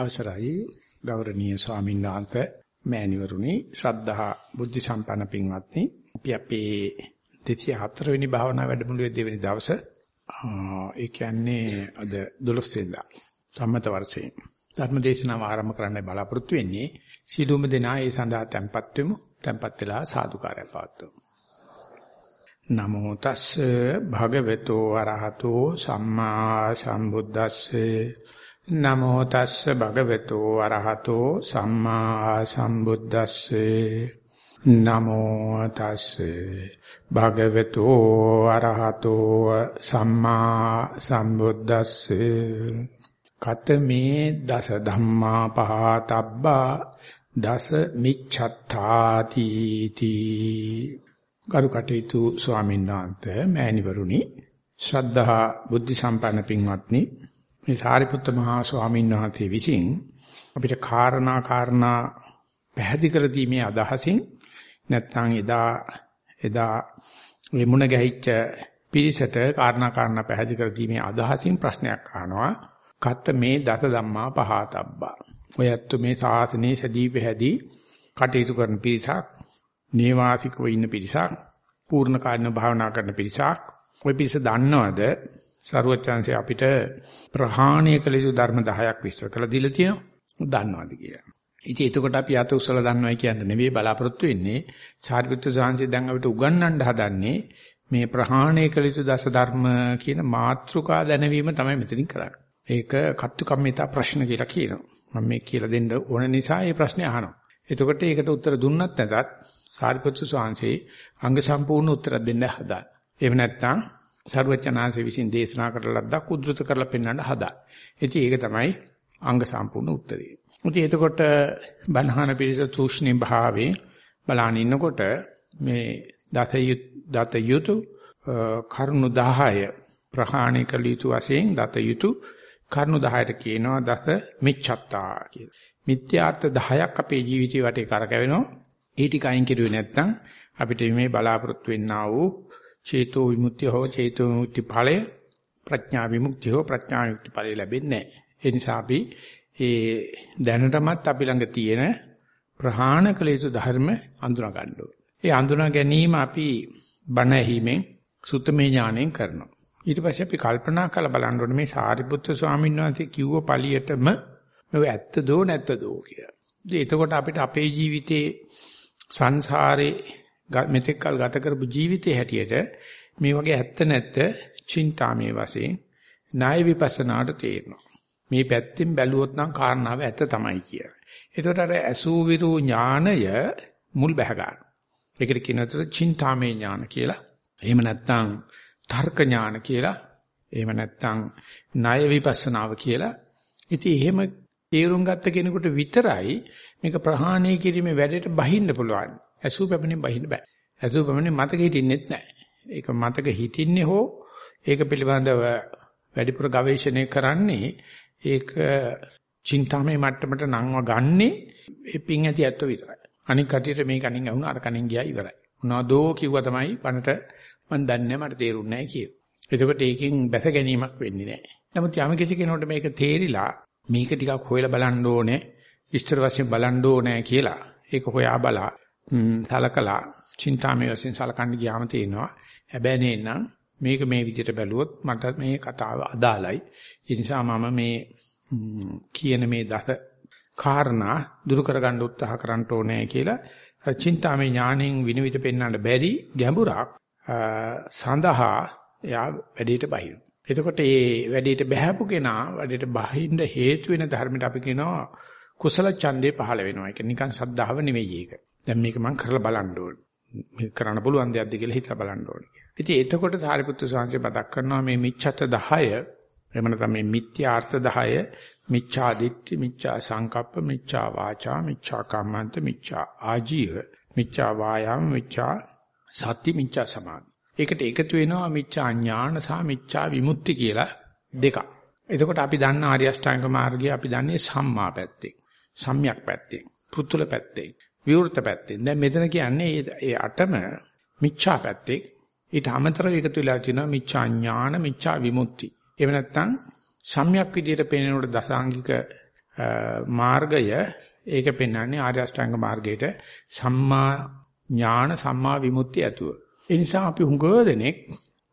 අවසරයි ගෞරවනීය ස්වාමීන් වහන්සේ මෑණිවරුනි ශ්‍රද්ධා බුද්ධ සම්පන්න පින්වත්නි. අපි අපේ 204 වෙනි භාවනා වැඩමුළුවේ දෙවෙනි දවසේ ඒ කියන්නේ අද 12 වෙනිදා සම්මත වර්ෂයේ ධර්මදේශනාව ආරම්භ කරන්න බලාපොරොත්තු වෙන්නේ. සීලුම දෙනා ඒ සඳහා tempත් වෙමු. tempත් වෙලා සාදුකාරය පවත්වමු. නමෝ තස්සේ භගවතු අරහතෝ සම්මා සම්බුද්දස්සේ නමෝ තස්ස භගවතු අරහතෝ සම්මා සම්බුද්දස්සේ. නමෝ තස්සේ භගවතු අරහතෝ සම්මා සම්බුද්දස්සේ. කතමේ දස ධම්මා පහතබ්බා දස මිච්ඡත්තාති තී. කරුකටේතු ස්වාමීන් වහන්සේ මෑණිවරුනි ශ්‍රද්ධා බුද්ධ සම්පන්න පින්වත්නි මේ සාරිපුත්ත මහා ස්වාමීන් වහන්සේ විසින් අපිට කාරණා කාරණා පැහැදිලි කර දීමේ අදහසින් නැත්නම් එදා එදා විමුණ ගැහිච්ච පිරිසට කාරණා කාරණා පැහැදිලි කර දීමේ අදහසින් ප්‍රශ්නයක් අහනවා. කත්ත මේ දස ධම්මා පහතබ්බා. ඔයත් මේ සාසනේ සදී පැහැදී කටයුතු කරන පිරිසක් නේවාසිකව ඉන්න පිරිසක් පූර්ණ කාර්ය භාවනා කරන පිරිසක් ඔය පිරිස දන්නවද? සරුවචාන්සේ අපිට ප්‍රහාණය කළ යුතු ධර්ම 10ක් විස්තර කරලා දීලා තියෙනවා. දන්නවද කියලා. ඉතින් එතකොට අපි අත උස්සලා දන්නවයි කියන්නේ නෙවෙයි බලාපොරොත්තු වෙන්නේ. සාරිපුත්‍ර සාංශය දැන් අපිට උගන්වන්න හදන්නේ මේ ප්‍රහාණය කළ යුතු දස ධර්ම කියන මාත්‍රිකා දැනවීම තමයි මෙතනින් කරන්නේ. ඒක කත්තු කම්මිතා ප්‍රශ්න කියලා කියනවා. මම මේ කියලා දෙන්න ඕන නිසා මේ ප්‍රශ්නේ අහනවා. එතකොට ඒකට උත්තර දුන්නත් නැතත් සාරිපුත්‍ර සාංශේ අංග සම්පූර්ණ උත්තර දෙන්න හදා. එහෙම නැත්නම් සරුවචනාංශ විසින් දේශනා කරලා ලද්දක් උද්දෘත කරලා පෙන්වන්න හදා. ඉතින් ඒක තමයි අංග සම්පූර්ණ උත්තරේ. ඉතින් එතකොට බණහන පිරිස තුෂ්ණි භාවයේ බලන ඉන්නකොට මේ දත යුතු කරුණු 10 ප්‍රහාණය කළ යුතු වශයෙන් දත යුතු කරුණු 10ට කියනවා දස මිච්ඡත්තා කියලා. මිත්‍යාර්ථ 10ක් අපේ ජීවිතේ වටේ කරකැවෙනවා. ඒ ටික අයින් කෙරුවේ නැත්නම් අපිට මේ බලාපොරොත්තු වෙන්නා වූ චේතෝ විමුක්තිය හෝ චේතෝ විමුක්ති ඵලය ප්‍රඥා විමුක්තිය හෝ ප්‍රඥා විමුක්ති ඵලය ලැබෙන්නේ නැහැ. ඒ නිසා අපි ඒ දැනටමත් අපි ළඟ තියෙන ප්‍රහාණ කළ යුතු ධර්ම අඳුනා ගන්න ඕනේ. ඒ අඳුනා ගැනීම අපි බණ ඇහිමෙන් සුත්තමේ ඥාණයෙන් කරනවා. ඊට පස්සේ අපි කල්පනා කරලා බලන්න ඕනේ මේ සාරිපුත්‍ර ස්වාමීන් වහන්සේ කිව්ව පළියටම මේ ඇත්තදෝ නැත්තදෝ කියලා. ඉතින් එතකොට අපිට අපේ ජීවිතේ සංසාරේ මෙතෙක් කල් ගත කරපු ජීවිතේ හැටියට මේ වගේ ඇත්ත නැත්ත චින්තාමේ වශයෙන් ණය විපස්සනාට තේරෙනවා. මේ පැත්තෙන් බැලුවොත් නම් කාරණාව ඇත්ත තමයි කියලා. ඒකට අර ඇසූ විරු ඥානය මුල් බැහැ ගන්න. ඒකට කියනතර චින්තාමේ ඥාන කියලා. එහෙම නැත්නම් තර්ක ඥාන කියලා. එහෙම නැත්නම් ණය විපස්සනාව කියලා. ඉතින් එහෙම තේරුම් ගත්ත කෙනෙකුට විතරයි මේක ප්‍රහාණය කිරීමේ වැඩේට බහින්න පුළුවන්. ඇසූ පැමිණෙන් බහින්න බෑ. ඇසූ පැමිණෙන් මතක හිටින්නෙත් නෑ. ඒක මතක හිටින්නේ හෝ ඒක පිළිබඳව වැඩිපුර ගවේෂණය කරන්නේ ඒක චින්තාමය මට්ටමට නංව ගන්නේ ඒ පිං ඇති ඇත්ත විතරයි. අනික කටියට මේ කණින් ඇහුණ අර කණින් ගියා ඉවරයි. මොනවදෝ කිව්වා තමයි බනට මන් දන්නේ මට තේරුන්නේ නැහැ කියලා. එතකොට ඒකෙන් බැස ගැනීමක් වෙන්නේ නැහැ. නමුත් යම් කිසි කෙනෙකුට මේක තේරිලා මේක ටිකක් හොයලා බලන්න ඕනේ, විස්තර වශයෙන් බලන්න ඕනේ කියලා. ඒක හොයා බලා සලකලා චින්තාමය වශයෙන් සලකන්න ගියාම තේනවා හැබැයි නේනම් මේක මේ විදිහට බැලුවොත් මට මේ කතාව අදාළයි ඒ නිසා මම මේ කියන මේ දස කාරණා දුරු කරගන්න උත්සාහ කරන්න ඕනේ කියලා චින්තාමය ඥාණයෙන් විනිවිද පෙන්වන්න බැරි ගැඹුරක් සඳහා එයා වැඩේට බහින. එතකොට මේ වැඩේට බහැපු කෙනා වැඩේට බහින්න හේතු වෙන ධර්මයට අපි කියනවා කුසල ඡන්දේ පහළ වෙනවා. ඒක නිකන් සද්ධාව නෙවෙයි ඒක. දැන් මේක මම කරලා බලන්න ඕනේ. මේක කරන්න පුළුවන් දෙයක්ද කියලා හිතලා බලන්න ඕනේ. ඉතින් එතකොට සාරිපුත්‍ර ස්වාමීන් මතක් කරනවා මේ මිච්ඡත 10 එහෙම නැත්නම් මේ මිත්‍යාර්ථ 10 මිච්ඡා දිට්ඨි මිච්ඡා සංකප්ප මිච්ඡා වාචා මිච්ඡා කම්මන්ත මිච්ඡා ආජීව මිච්ඡා වායාම මිච්ඡා සති මිච්ඡා සමාධි. ඒකට එකතු වෙනවා මිච්ඡා ඥාන සහ මිච්ඡා විමුක්ති කියලා දෙකක්. එතකොට අපි දන්න ආර්ය අෂ්ටාංග මාර්ගය අපි දන්නේ සම්මා පැත්තෙන්. සම්‍යක් පැත්තෙන්. පුතුල පැත්තෙන්. විවෘත පැත්තෙන්. දැන් මෙතන කියන්නේ ඒ අටම මිච්ඡා පැත්තේ ඊට අමතරව එකතු වෙලා තියෙනවා මිච්ඡා ඥාන මිච්ඡා විමුක්ති. එහෙම නැත්නම් සම්‍යක් විදියට පේනකොට දසාංගික මාර්ගය ඒක පෙන්වන්නේ ආර්ය අෂ්ටාංග මාර්ගයට සම්මා ඥාන සම්මා විමුක්තිය ඇතුව. ඒ නිසා අපි හුඟ දෙනෙක්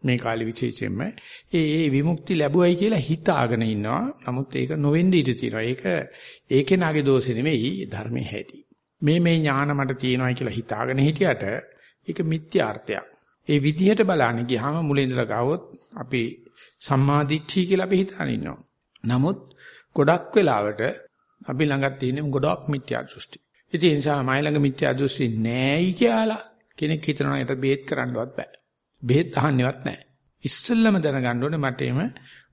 මේ කාලේ විශේෂයෙන්ම ඒ ඒ විමුක්ති ලැබුවයි කියලා හිතාගෙන ඉන්නවා. නමුත් ඒක නොවෙන්න ඉඩ තියෙනවා. ඒක ඒකේ නාගේ දෝෂෙ නෙවෙයි ධර්මයේ හැටි. මේ මේ ඥාන මට තියෙනවායි කියලා හිතාගෙන හිටියට ඒක මිත්‍යාර්ථයක්. ඒ විදිහට බලන්න ගියාම මුලින් ඉඳලා ගාවොත් අපි සම්මාදිට්ඨිය කියලා අපි හිතාන ඉන්නවා. නමුත් ගොඩක් වෙලාවට අපි ළඟ තියෙන ගොඩක් මිත්‍යා දෘෂ්ටි. ඉතින් ඒ නිසා මයි ළඟ මිත්‍යා දෘෂ්ටි නෑයි කියලා කෙනෙක් හිතනවා ඒකට බේත් කරන්නවත් බෑ. බෙහෙත් අහන්නේවත් නැහැ. ඉස්සෙල්ලම දැනගන්න ඕනේ මට එම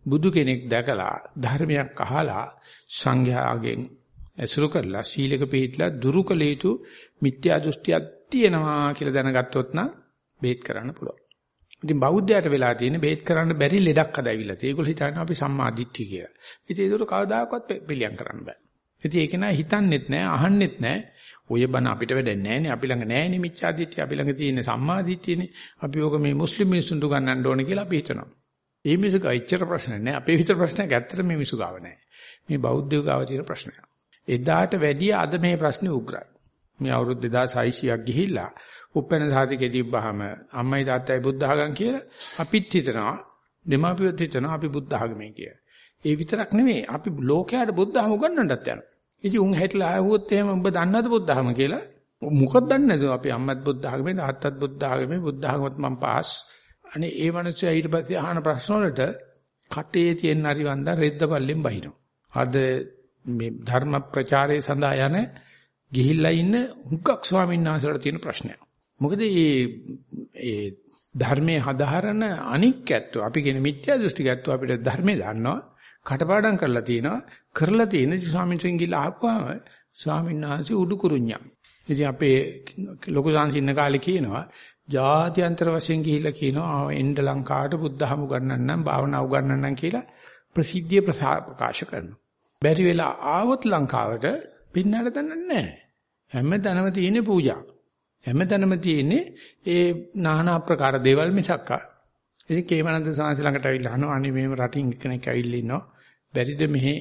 බුදු කෙනෙක් දැකලා ධර්මයක් අහලා සංඝයාගෙන් ඇසුරු කරලා සීලක පිළිట్లా දුරු කළ යුතු මිත්‍යා දෘෂ්ටියක් තියෙනවා කියලා දැනගත්තොත් නම් බෙහෙත් කරන්න පුළුවන්. ඉතින් බෞද්ධයාට වෙලා තියෙන බෙහෙත් කරන්න බැරි ලෙඩක් හදාවිලා තියෙනවා. ඒගොල්ලෝ හිතන්නේ අපි සම්මා දිට්ඨිය කියලා. ඉතින් ඒක කවදාකවත් පිළියම් කරන්න බෑ. ඉතින් ඒක නෑ හිතන්නෙත් නෑ අහන්නෙත් නෑ ඔය බණ අපිට වැඩක් නැහැනේ. අපි ළඟ නැහැනේ මිච්ඡාදිට්ඨිය. අපි ළඟ තියෙන සම්මාදිට්ඨියනේ. අපි ඕක මේ මුස්ලිම් මිනිස්සුන්ට ගන්නන්න ඕනේ කියලා අපි හිතනවා. ඒ මිනිස්සු ගාච්චර ප්‍රශ්න නැහැ. අපේ විතර ප්‍රශ්නයක් ඇත්තට මේ මිනිස්සු ගාව නැහැ. මේ බෞද්ධයෝ ගාව තියෙන ප්‍රශ්නයක්. එදාට වැඩිය අද මේ ප්‍රශ්නේ උග්‍රයි. මේ අවුරුදු 2600ක් ගිහිල්ලා උපැන්න සාතිකේ තිබ්බහම අම්මයි තාත්තයි බුද්ධ ආගම් කියලා අපිත් හිතනවා දෙමාපියොත් හිතනවා අපි බුද්ධ ආගමේ කියලා. ඒ විතරක් නෙමෙයි අපි ලෝකයට බුද්ධ ආගම උගන්වන්නත් යනවා. ඉතින් උන් හැටලා ආවොත් එහෙම ඔබ දන්නවද බුද්ධ ධර්ම කියලා? මොකක්ද දන්නේ නැතුව අපි අම්මත් බුද්ධ ධර්මයේ තාත්තත් බුද්ධ ධර්මයේ බුද්ධ ධර්මවත් මම පාස්. අනේ ඒ මිනිස්සු ඊට පස්සේ අහන ප්‍රශ්න වලට කටේ තියෙන හරිවන්ද රෙද්ද පල්ලෙන් බහිනවා. අද මේ ධර්ම ප්‍රචාරයේ සඳහා යන ගිහිල්ලා ඉන්න හුඟක් ස්වාමීන් වහන්සේලාට තියෙන ප්‍රශ්නයක්. මොකද මේ ඒ ධර්මයේ හදාරන අනික් ඇත්තෝ අපි කියන මිත්‍යා දෘෂ්ටික ඇත්තෝ අපිට ධර්මයේ දන්නවා කටපාඩම් කරලා තිනවා කරලා තියෙන ස්වාමීන් වහන්සේ ගිහලා ආපුවාම ස්වාමීන් වහන්සේ උඩු කුරුඤ්ඤම්. ඉතින් අපේ ලොකු සංසින්න කාලේ කියනවා ජාත්‍යන්තර වශයෙන් ගිහිල්ලා කියනවා එන්න ලංකාවට බුද්ධහම උගන්වන්නම් භාවනා උගන්වන්නම් කියලා ප්‍රසිද්ධිය ප්‍රකාශ කරනවා. බැරි වෙලා ආවොත් ලංකාවට පින්නට දන්නේ නැහැ. හැමතැනම තියෙන පූජා. හැමතැනම තියෙන්නේ ඒ নানা ආකාර දේවල් මිසක්කා. ඉතින් කේමනන්ද සාංශ ළඟට ඇවිල්ලා අහනවා අනේ මෙහෙම රටින් කෙනෙක් ඇවිල්ලා ඉන්නවා. බැරිද මෙහි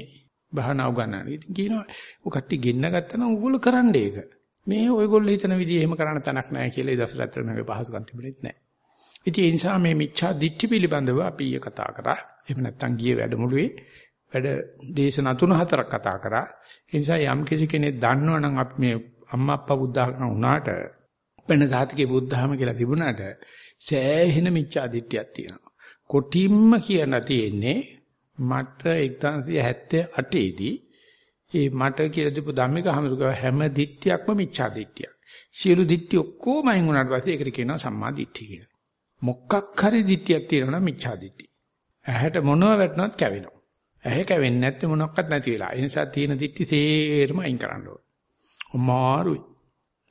භාවනා උගන්නන්න. ඉතින් කියනවා ඔය කට්ටිය ගෙන්න ගත්තා නම් උගල කරන්න ඒක. මේ ඔයගොල්ලෝ හිතන විදිහ එහෙම කරන්න තැනක් නැහැ කියලා ඒ දවස්වල ඇත්තටම මේක පහසුකම් තිබුණෙත් නැහැ. ඉතින් ඒ නිසා මේ මිච්ඡා දිට්ඨි පිළිබඳව අපි ඊය කතා කරා. එහෙම නැත්නම් ගියේ වැඩමුළුවේ වැඩ දේශනා තුන හතරක් කතා කරා. ඒ නිසා යම් කිසි කෙනෙක් දන්නවනම් අපි මේ අම්මා අප්පා බුද්ධඝම වුණාට වෙන සාතිකේ බුද්ධහම කියලා තිබුණාට සෑහෙන මිච්ඡා දිට්ඨියක් තියෙනවා. කොටිම්ම කියන තියෙන්නේ මට 1978 දී ඒ මට කියලා දීපු ධම්මික හමුදුක හැම දිට්ඨියක්ම මිච්ඡා දිට්ඨියක්. සියලු දිට්ඨි ඔක්කොම අයින් වුණාට පස්සේ ඒකට කියනවා සම්මා දිට්ඨිය කියලා. මොකක් හරි දිට්ඨියක් තියෙනවා නම් මිච්ඡා දිට්ඨිය. ඇහැට මොනව වැටුණත් කැවෙනවා. ඇහැ කැවෙන්නේ නැත්නම් මොනක්වත් නැති වෙලා. ඒ නිසා තියෙන දිට්ඨි සේරම අයින් කරන්න ඕන. අමාරුයි.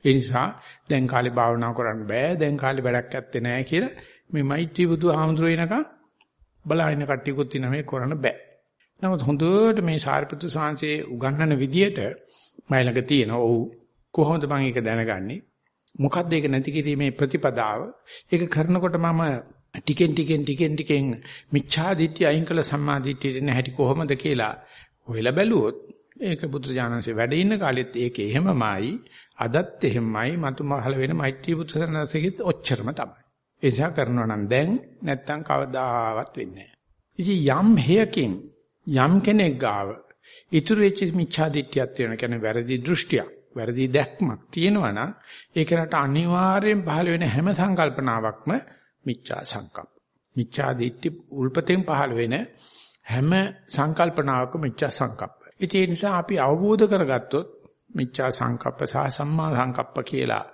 ඒ නිසා දැන් කාලේ භාවනා කරන්න බෑ. දැන් කාලේ වැඩක් ඇත්තේ නැහැ කියලා මේ මෛත්‍රී බුදුහාමුදුරුවෝ එනකම් බලහින කට්ටියකුත් ඉන්න මේ කරන්න බෑ. නමුත් හොඳට මේ සාරිපුත්‍ර සාංශේ උගන්වන විදියට මයිලඟ තියෙන ඔව් කොහොමද මම ඒක දැනගන්නේ? මොකද්ද ඒක නැති කිරීමේ ප්‍රතිපදාව? ඒක කරනකොට මම ටිකෙන් ටිකෙන් ටිකෙන් ටිකෙන් මිච්ඡා දිට්ඨිය අයින් කළ සම්මා දිට්ඨියට නැහැටි කොහොමද කියලා හොයලා බැලුවොත් ඒක බුදුරජාණන්සේ වැඩ ඉන්න කාලෙත් ඒක එහෙමමයි අදත් එහෙමයි මතු මහල වෙන මෛත්‍රී බුදුසසුනසෙත් ඔච්චරම තමයි. ඒ නිසා කරනවා නම් දැන් නැත්තම් කවදාවත් වෙන්නේ නැහැ. ඉතින් යම් හේයකින් යම් කෙනෙක් ගාව ඉතුරු වෙච්ච මිච්ඡා දිට්ඨියක් තියෙන කියන්නේ වැරදි දෘෂ්ටියක් වැරදි දැක්මක් තියෙනවා නම් ඒකට අනිවාර්යෙන් පහළ වෙන හැම සංකල්පනාවක්ම මිච්ඡා සංකප්ප. මිච්ඡා දිට්ඨි උල්පතෙන් පහළ වෙන හැම සංකල්පනාවකම මිච්ඡා සංකප්ප. ඒ නිසා අපි අවබෝධ කරගත්තොත් මිච්ඡා සංකප්ප සහ සම්මා සංකප්ප කියලා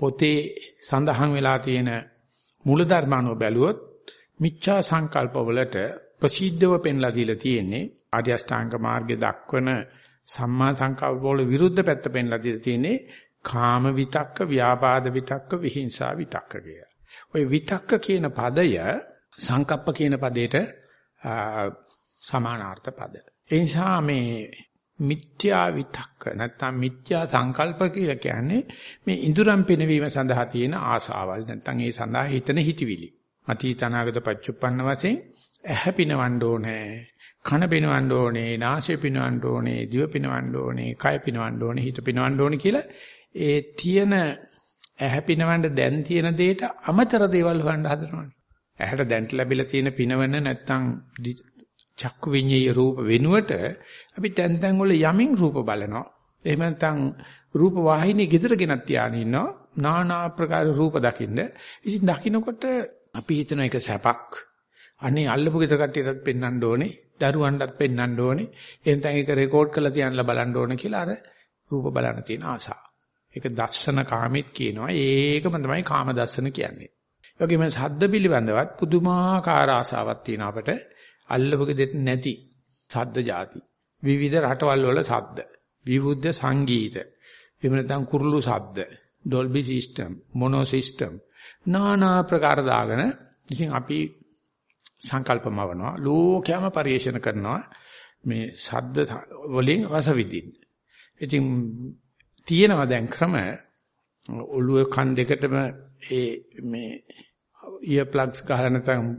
පොතේ සඳහන් වෙලා තියෙන මූල ධර්මානෝ බැලුවොත් මිච්ඡා සංකල්ප වලට ප්‍රසිද්ධව පෙන්ලා දීලා තියෙන්නේ ආර්ය අෂ්ටාංග මාර්ගයේ දක්වන සම්මා සංකල්ප වල විරුද්ධ පැත්ත පෙන්ලා දීලා තියෙන්නේ කාම විතක්ක, ව්‍යාපාද විතක්ක, විහිංසා විතක්ක කිය. ওই විතක්ක කියන පදය සංකප්ප කියන පදයට සමානාර්ථ පද. ඒ නිසා මේ මිත්‍යා විතක්ක නැත්නම් මිත්‍යා සංකල්ප කියලා කියන්නේ මේ ඉඳුරම් පිනවීම සඳහා තියෙන ආසාවල් නැත්නම් ඒ සඳහා හිතන හිතවිලි. අතීත අනාගත පච්චුප්පන්න වශයෙන් ඇහැ පිනවන්න ඕනේ. කන පිනවන්න ඕනේ, නාසය පිනවන්න ඕනේ, දිව පිනවන්න ඕනේ, කය පිනවන්න ඕනේ, හිත පිනවන්න ඕනේ කියලා ඒ තියෙන ඇහැ පිනවන්න දැන් තියෙන දෙයට අමතර දේවල් හොයන්න හදනවානේ. ඇහැට දැන්ට ලැබිලා තියෙන පිනවන නැත්තම් චක්කු විඤ්ඤාය රූප වෙනුවට අපි තැන් තැන් වල යමින් රූප බලනවා. එහෙම නැත්නම් රූප වාහිනිය gedera ගෙනත් තියාගෙන ඉන්නවා. নানা ආකාර රූප දකින්න. ඉතින් දකින්නකොට අපි හිතන එක සැපක්. අනේ අල්ලපු ගෙදර කට්ටියටත් පෙන්වන්න ඕනේ. දරුවන්ටත් පෙන්වන්න ඕනේ. එහෙනම් ඒක රෙකෝඩ් කරලා තියන්නලා බලන්න ඕනේ කියලා අර රූප බලන්න තියෙන ආසාව. ඒක දස්සන කාමෙත් කියනවා. ඒකම තමයි කාම දස්සන කියන්නේ. ඒ වගේම සද්ද පිළිබඳවත් පුදුමාකාර ආසාවක් තියෙන අපට අල්ලවක දෙට නැති සද්ද જાති. විවිධ රටවල් වල සද්ද. විවිධ සංගීත. එහෙම නැත්නම් කුරුළු සද්ද. Dolby system, mono system. নানা ප්‍රකාර දාගෙන ඉතින් අපි සංකල්පමවනවා ලෝකයම පරිේෂණ කරනවා මේ සද්ද වලින් රස විඳින්න. ඉතින් තියෙනවා දැන් ක්‍රම ඔළුව කන් දෙකටම ඒ මේ ඉයර් ප්ලග්ස් ගහලා නැත්නම්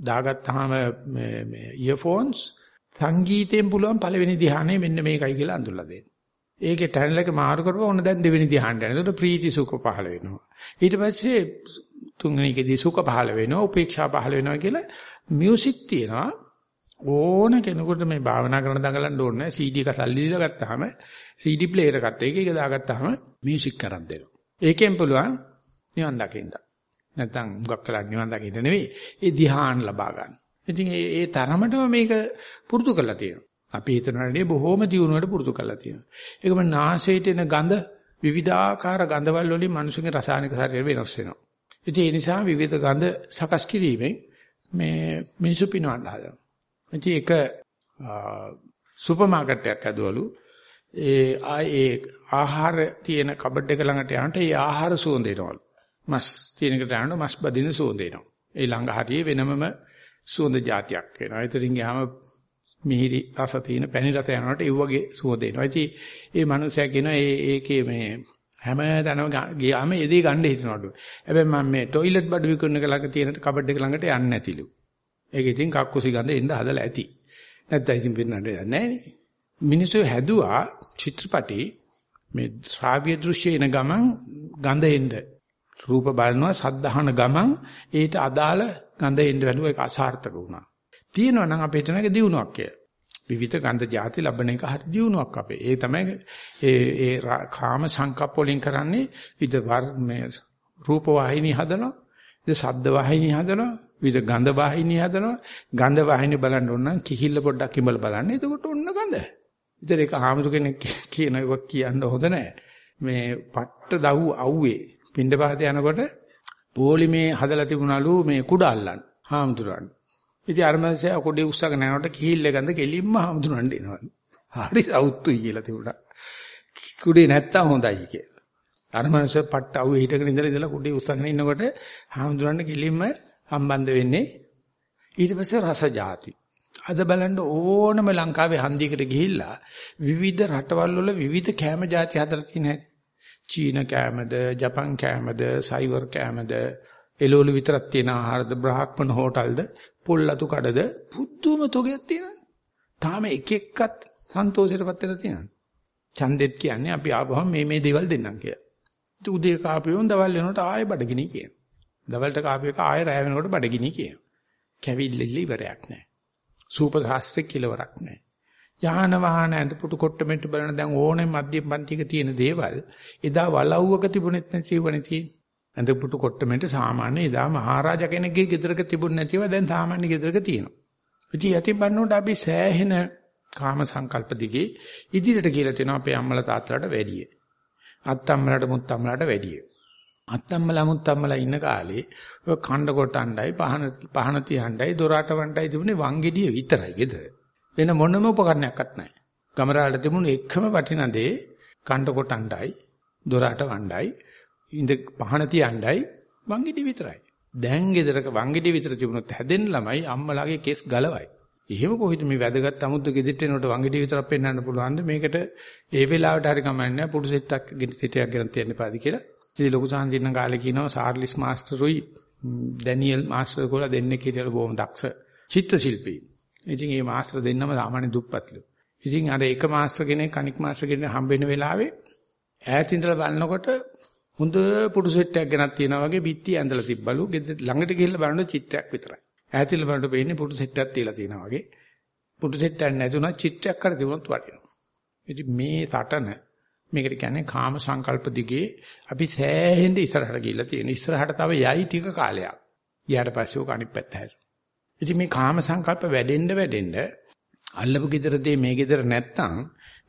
දාගත්තාම මේ මේ ඉයර්ෆෝන්ස් සංගීතයෙන් පුළුවන් පළවෙනි ධ්‍යානෙ මෙන්න මේකයි කියලා අඳුල්ලා දෙන්න. ඒකේ ටැනල් එක මාරු කරපුවා ඕන දැන් දෙවෙනි ධ්‍යානට යනවා. ඒකට ප්‍රීති සුඛ පහළ වෙනවා. ඊට පස්සේ තුන්වෙනිකදී සුඛ පහළ වෙනවා, උපේක්ෂා පහළ වෙනවා කියලා මියුසික් තියෙනවා. ඕන කෙනෙකුට මේ භාවනා කරන දඟලන්න ඕනේ නැහැ. CD එක සල්ලි දීලා ගත්තාම CD player එකත් ඒක ඒක දාගත්තාම මියුසික් කරන් දෙනවා. ඒකෙන් පුළුවන් නිවන් දකින්න. නැත්තම් මුගක් කළා නිවන් දකින්න නෙවෙයි. ඒ ධ්‍යාන ලබා ගන්න. ඉතින් ඒ ඒ තරමටම මේක පුරුදු කරලා තියෙනවා. අපි හිතනවානේ බොහොම දියුණුවට පුරුදු කරලා තියෙනවා. ඒකම නාසයට එන ගඳ විවිධාකාර ගඳවල වලින් මිනිසුන්ගේ රසායනික ශරීරය වෙනස් වෙනවා. ඉතින් ඒ නිසා විවිධ ගඳ සකස් කිරීමෙන් මේ මිනිසු පිනවන්න හදනවා. ඉතින් ඒක සුපර් මාකට් එකක් ඇදවලු ඒ ආයේ ආහාර තියෙන කබඩ් එක ළඟට යනට ඒ ආහාර සුවඳ එනවලු. මස් තියෙනකට යනට මස් බදින සුවඳ එනවා. ඒ ළඟ හරියේ වෙනමම සුවඳ જાතියක් වෙනවා. ඒතරින් ගියාම මිහිරි රස තියෙන පැණි රස යනකොට ඒ වගේ සුවඳ එනවා. ඉතින් ඒ මනුස්සයා කියනවා ඒ ඒකේ මේ හැම තැනම ගියාම එදී ගන්න හිතනවලු. හැබැයි මම මේ টয়ලට් බඩු විකුණන එක ළඟ තියෙන කබඩ් එක ළඟට යන්නේ නැතිලු. ඒක ඉතින් කක්කුසි ගඳ එන්න හදලා ඇති. නැත්නම් ඉතින් පින්නන්න නැහැ මිනිස්සු හැදුවා චිත්‍රපටි මේ ශ්‍රාව්‍ය දෘශ්‍ය එන ගමන් ගඳ එන්න රූප බලනවා සද්ධාහන ගමන් ඊට අදාළ ගඳ එන්න වැළුව ඒක අසාර්ථක වුණා. තියෙනවා නම් අපේ හිතන එක දියුණුවක් කියලා. විවිධ ගන්ධ ಜಾති ලබන එක හරි දියුණුවක් අපේ. ඒ තමයි ඒ ඒ කාම සංකප්ප වලින් කරන්නේ විද මේ රූප වාහිනී හදනවා. විද ශබ්ද වාහිනී හදනවා. විද ගන්ධ වාහිනී හදනවා. ගන්ධ වාහිනී බලන්න ඕන නම් කිහිල්ල පොඩ්ඩක් ඉඹල බලන්න. එතකොට ඔන්න ගඳ. ඉතින් ඒක ආමතු කෙනෙක් කියන එක කියන්න හොඳ නැහැ. මේ පට්ට දව් අවුවේ පින්ඩ පහත යනකොට පොලිමේ හදලා තිබුණලු මේ කුඩ අල්ලන්න. හාමුදුරන්. ඉතින් අර මනුස්සයා කොඩේ උස්සගෙන යනකොට කිහිල්ල ගඳ කෙලින්ම හාමුදුරන්ට එනවා. හරි සවුත්තුයි කියලා තිබුණා. කුඩේ නැත්තම් හොඳයි කියලා. අර මනුස්සයා පට්ට අවු හිටගෙන ඉඳලා ඉඳලා කුඩේ උස්සගෙන ඉන්නකොට හාමුදුරන්ට කෙලින්ම සම්බන්ධ වෙන්නේ ඊට පස්සේ රස જાති. අද බලන්න ඕනම ලංකාවේ හන්දියකට ගිහිල්ලා විවිධ රටවල් වල විවිධ කෑම જાති හදලා තියෙන හැටි. චීන කෑමද, ජපන් කෑමද, සයිවර් කෑමද, එළවලු විතරක් තියෙන ආහාරද, බ්‍රාහ්මණ හෝටල්ද, පොල්ලතු කඩද පුදුම තොගයක් තියෙනවා. තාම එක එක්කත් සන්තෝෂයටපත් වෙලා තියෙනවා. ඡන්දෙත් කියන්නේ අපි ආපුවම මේ මේ දේවල් දෙන්නම් කියලා. ඉතින් උදේ කාපියොන් දවල් වෙනකොට ආයෙ බඩගිනි කියන. දවල්ට කාපියක ආයෙ රැ වෙනකොට බඩගිනි කියන. කැවිල්ලෙල්ල ඉවරයක් නැහැ. සූපර් ශාස්ත්‍රික කිලවරක් නැහැ. යාන වාහන ඇඳ පුටු කොට්ටමෙට බලන දැන් ඕනේ මධ්‍යම පන්තික තියෙන දේවල් එදා වලව්වක තිබුණෙත් නැතිවනේ තියෙන්නේ. ඇඳ පුටු කොට්ටමෙට සාමාන්‍ය එදා මහරජා කෙනෙක්ගේ ගෙදරක තිබුණ නැතිව දැන් සාමාන්‍ය ගෙදරක තියෙනවා. ඉතින් යටි බannෝට අපි සෑහෙන කාම සංකල්ප දිගේ ඉදිරියට කියලා තියෙනවා අපේ අම්මලා තාත්තලාට වැඩිය. අත්තම්මලාට මුත්තම්මලාට වැඩිය. අත්තම්මලා මුත්තම්මලා ඉන්න කාලේ ඔය කණ්ඩ කොටණ්ඩයි පහන පහන තියණ්ඩයි දොරාට වණ්ඩයි තිබුණේ වංගෙඩිය විතරයි ගෙදර. වෙන මොනම උපකරණයක්වත් නැහැ. ගමරාලට තිබුණ එකම වටිනා දේ කණ්ඩ කොටණ්ඩයි දොරාට වණ්ඩයි ඉඳ පහන තියණ්ඩයි වංගෙඩි විතරයි. දැන් ගෙදරක වංගෙඩි විතර තිබුණොත් හැදෙන්න ළමයි අම්මලාගේ කෙස් ගලවයි. එහෙම කොහෙද මේ වැදගත් අමුද්ද ගෙදෙට්ට එනකොට වංගෙඩි විතරක් පෙන්වන්න පුළුවන්ද මේකට ඒ වෙලාවට හරි කමන්නේ පුඩු සෙට් එකක් ගෙඩි සිටයක් ගෙන තියන්න එපාද කියලා. ඉතින් ලොකු සාන්තින්න කාලේ කියනවා සාර්ලිස් මාස්ටරුයි ඩැනියල් මාස්ටර් කියලා දෙන්නේ කියලා බොහොම දක්ෂ චිත්‍ර ශිල්පී. ඉතින් මේ මාස්ටර් දෙන්නම සාමාන්‍ය දුප්පත්ලු. ඉතින් අර එක මාස්ටර් කෙනෙක් අනික් මාස්ටර් කෙනෙක් හම්බ වෙන වෙලාවේ ඈත ඉඳලා බලනකොට හොඳ පුටු සෙට් එකක් ගෙනත් තියනවා වගේ බිත්ති ඇඳලා තිබ්බලු. ළඟට ගිහිල්ලා බලනකොට චිත්‍රයක් විතරයි. ඈත ඉඳලා බලනකොට වෙන්නේ පුටු සෙට් එකක් තියලා තියෙනවා වගේ. පුටු සෙට් එකක් නැතුණා චිත්‍රයක් කර තිබුණොත් වටිනවා. ඉතින් මේ සටන මේකට කියන්නේ කාම සංකල්ප දිගේ අපි සෑහෙන්න ඉස්සරහට ගිහිල්ලා තියෙන. ඉස්සරහට තව යයි ටික කාලයක්. ඊට පස්සේ ඔක අනිත් පැත්ත හැරෙනවා. ඉතින් මේ කාම සංකල්ප වැඩෙන්න වැඩෙන්න අල්ලපු gedara දේ මේ gedara නැත්තම්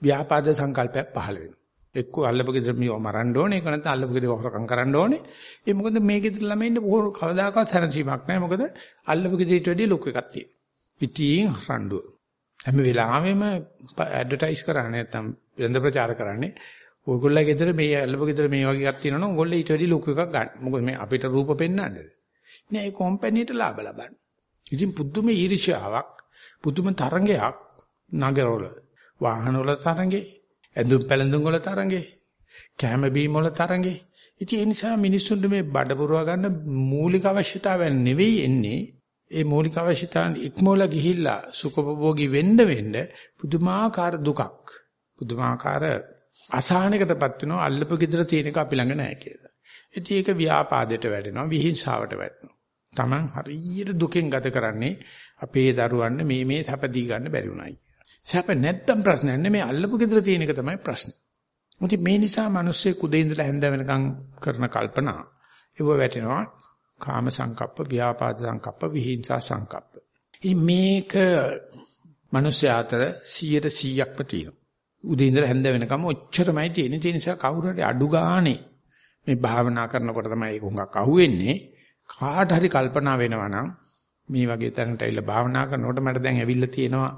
ව්‍යාපාද සංකල්පයක් පහළ වෙනවා. එක්ක අල්ලපු gedara මියව මරන්න ඕනේ. ඒක නැත්නම් අල්ලපු gedara වහරකම් කරන්න ඕනේ. ඒ මොකද මේ gedara ළමයින්ට කවදාකවත් හැරසීමක් නැහැ. මොකද අල්ලපු gedaraට වැඩිය ලොකු එකක් තියෙනවා. පිටින් රණ්ඩුව. හැම වෙලාවෙම ඇඩ්වර්ටයිස් කරන්නේ නැත්නම් වෙළඳ ප්‍රචාර කරන්නේ ඕගොල්ලෝ ගෙදර මේ අල්ලපු ගෙදර මේ වගේ එකක් තියෙනවනම් ඕගොල්ලෝ ඊට වැඩි ලොකු එකක් ගන්න. මොකද මේ අපිට රූප පෙන්වන්නද? නෑ ඒ කම්පැනිට ලාභ ලබන්න. ඉතින් පුදුම ඊර්ෂ්‍යාවක්, පුදුම තරංගයක් නගරවල, වාහනවල තරංගේ, ඇඳුම් පැළඳුම් වල තරංගේ, කැම බීම වල තරංගේ. ඉතින් ඒ නිසා මිනිස්සුන්ට මේ බඩ පුරව ගන්න මූලික අවශ්‍යතාවයන් නෙවෙයි එන්නේ ඒ මූලික අවශ්‍යතාවන් ඉක්මවල ගිහිල්ලා සුඛභෝගී වෙන්න වෙන්න පුදුමාකාර දුකක් පුදුමාකාර අසහනයකටපත් වෙනවා අල්ලපු gedara තියෙන එක අපි ළඟ නැහැ කියලා. ඉතින් ඒක ව්‍යාපාදයට වැටෙනවා විහිංසාවට වැටෙනවා. Taman හරියට දුකෙන් ගත කරන්නේ අපේ දරුවන්ට මේ මේ සැප දී ගන්න බැරි උනායි කියලා. සැප නැත්තම් ප්‍රශ්නයක් නෙමෙයි මේ අල්ලපු gedara තියෙන එක තමයි ප්‍රශ්නේ. මුති මේ නිසා මිනිස්සේ කුදේ ඉඳලා හැන්ද වෙනකන් කරන කල්පනා ඒව වැටෙනවා කාම සංකප්ප, ව්‍යාපාද සංකප්ප, විහිංසා සංකප්ප. ඉතින් මේක මිනිස්සු අතර 100%ක්ම තියෙනවා. උදේ ඉඳලා හැන්ද වෙනකම් ඔච්චරමයි තියෙන්නේ. ඒ නිසා කවුරු හරි අඩු ගානේ මේ භාවනා කරනකොට තමයි ඒක හුඟක් අහුවෙන්නේ. කාට හරි කල්පනා වෙනවා නම් මේ වගේ තැනකට ඇවිල්ලා භාවනා කරනකොට මට දැන් ඇවිල්ලා තියෙනවා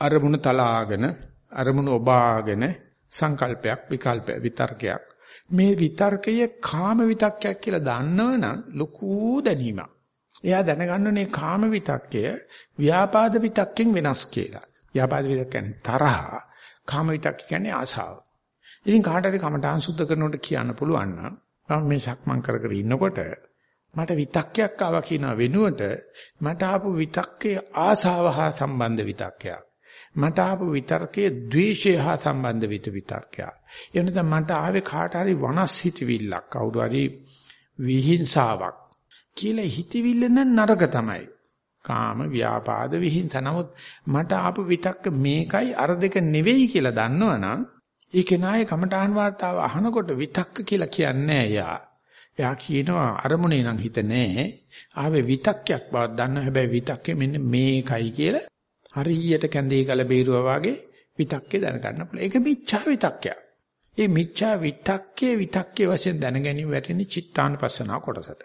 අරමුණ තලාගෙන අරමුණ ඔබාගෙන සංකල්පයක් විකල්ප විතර්කයක් මේ විතර්කය කාම විතක්කයක් කියලා දන්නවනම් ලොකු දැනීමක්. එයා දැනගන්නනේ කාම විතක්කය ව්‍යාපාද විතක්කෙන් වෙනස් කියලා. ව්‍යාපාද විතක්ක කියන්නේ තරහ, කාම විතක්ක කියන්නේ ආසාව. ඉතින් කාට හරි කමඨාන් සුද්ධ කරනකොට කියන්න පුළුවන් නම් මම මේ සක්මන් කර කර ඉන්නකොට මට විතක්කයක් ආවා කියන වෙනුවට මට ආපු විතක්කේ ආසාව හා සම්බන්ධ විතක්කයක්. මට ආපු විතර්කයේ ද්වේෂය හා සම්බන්ධ විත විතර්කයක්. ඒ වෙනද මට ආවේ කාට හරි වනස් හිතවිල්ලක් කවුරු හරි විහිංසාවක් කියලා හිතවිල්ල නරක තමයි. කාම ව්‍යාපාද විහිංස. නමුත් මට ආපු විතක්ක මේකයි අර දෙක නෙවෙයි කියලා දන්නවනම් ඒ කෙනාගේ කමඨාන් වාර්තාව අහනකොට විතක්ක කියලා කියන්නේ එයා. එයා කියනවා අරමුණේ නම් හිත නැහැ. ආවේ විතක්කයක් බව දන්න හැබැයි විතක්කේ මෙන්න මේකයි කියලා හරියට කැඳේ ගල බේරුවා වගේ විතක්කේ දැනගන්න පුළුවන්. ඒක මිච්ඡා විතක්කයක්. මේ මිච්ඡා විතක්කේ විතක්කේ වශයෙන් දැනගැනීම වැටෙන චිත්තානුපස්සනාව කොටසට.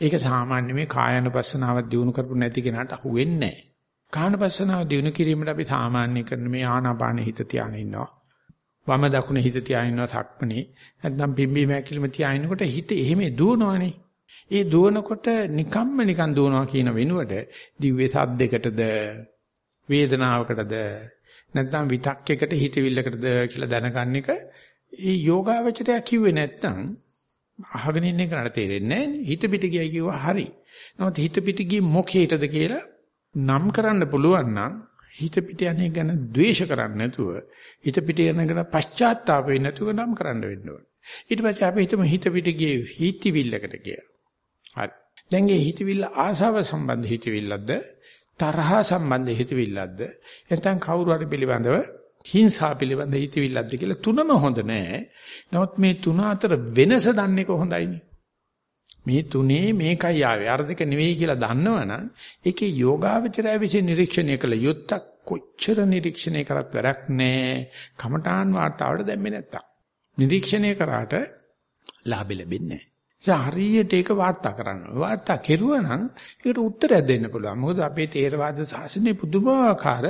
ඒක සාමාන්‍ය මේ කායानुපස්සනාව දිනු කරපු නැති කෙනාට අහුවෙන්නේ නැහැ. කායानुපස්සනාව දිනු කිරීමට අපි සාමාන්‍ය කරන මේ ආනාපාන හිත තියාගෙන ඉන්නවා. වම දකුණ හිත තියාගෙන ඉන්නවා සක්මනේ. නැත්නම් පිම්බීම හැකිලිම තියාගෙන ඉන්නකොට හිත එහෙම දුවනවනේ. ඒ දුවනකොට නිකම්ම නිකන් දුවනවා කියන වෙනුවට දිව්වේ සද්දයකටද වේදනාවකටද නැත්නම් විතක්කයකට හිතවිල්ලකටද කියලා දැනගන්න එක ඒ යෝගාවචරය කිව්වේ නැත්නම් අහගෙන ඉන්න කෙනාට තේරෙන්නේ නැහැ හිත පිට ගියයි කිව්වා හරි. නමුත් හිත පිට ගියේ මොකේටද කියලා නම් කරන්න පුළුවන් නම් හිත පිට යන්නේ ගැන ද්වේෂ කරන්නේ නැතුව හිත පිට යන ගැන පශ්චාත්තාප වෙන්නේ නැතුව නම් කරන්න වෙන්න ඕනේ. ඊට පස්සේ අපි හිතමු හිත පිට ගියේ හිතවිල්ලකට කියලා. හරි. දැන් මේ හිතවිල්ල ආසාව සම්බන්ධ හිතවිල්ලක්ද තරහ සම්බන්ධ හිතවිල්ලක්ද නැත්නම් කවුරු හරි පිළිබඳව හිංසා පිළිබඳ හිතවිල්ලක්ද කියලා තුනම හොඳ නෑ. නමුත් මේ තුන අතර වෙනස දන්නේ කොහොඳයිනේ. මේ තුනේ මේකයි ආවේ අර දෙක නෙවෙයි කියලා දන්නවනම් ඒකේ යෝගාවචරය විසින් නිරීක්ෂණය කළ යුත්තක් කොච්චර නිරීක්ෂණය කරත් වැඩක් නෑ. කමඨාන් වාර්තාවට දැම්මේ නැත්තම්. නිරීක්ෂණය කරාට ලාභ ලැබෙන්නේ නෑ. හරියට ඒක වාර්තා කරන්න. වාර්තා කෙරුවා නම් ඒකට උත්තරයක් දෙන්න පුළුවන්. මොකද අපේ තේරවාද ශාසනයේ පුදුමාකාර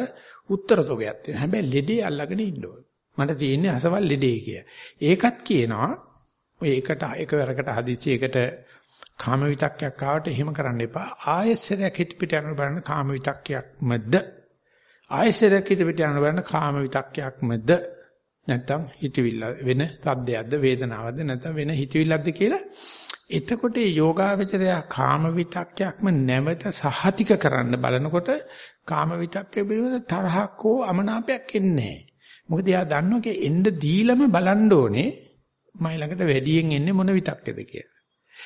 උත්තර තොගයක් තියෙනවා. හැබැයි ලෙඩේ අල්ලගෙන ඉන්න ඕන. මට තියෙන්නේ අසවල් ලෙඩේ කිය. ඒකත් කියනවා ඔය එකට එකවරකට හදිසියකට කාම විතක්කයක් ආවට එහෙම කරන්න එපා. ආයෙසරයක් හිත පිට යන බලන්න කාම විතක්කයක්මද? ආයෙසරයක් හිත පිට යන බලන්න කාම විතක්කයක්මද? නැත්තම් හිතවිල්ල වෙන සද්දයක්ද වේදනාවක්ද නැත්තම් වෙන හිතවිල්ලක්ද කියලා එතකොට මේ යෝගාවචරය කාම විතක්යක්ම නැවත සහතික කරන්න බලනකොට කාම විතක්කේ පිළිබඳ තරහක් හෝ අමනාපයක් එන්නේ නැහැ. මොකද එයා දන්නෝකේ එන්න දීලම බලන්න ඕනේ මයි ළඟට වැඩියෙන් එන්නේ මොන විතක්කේද කියලා.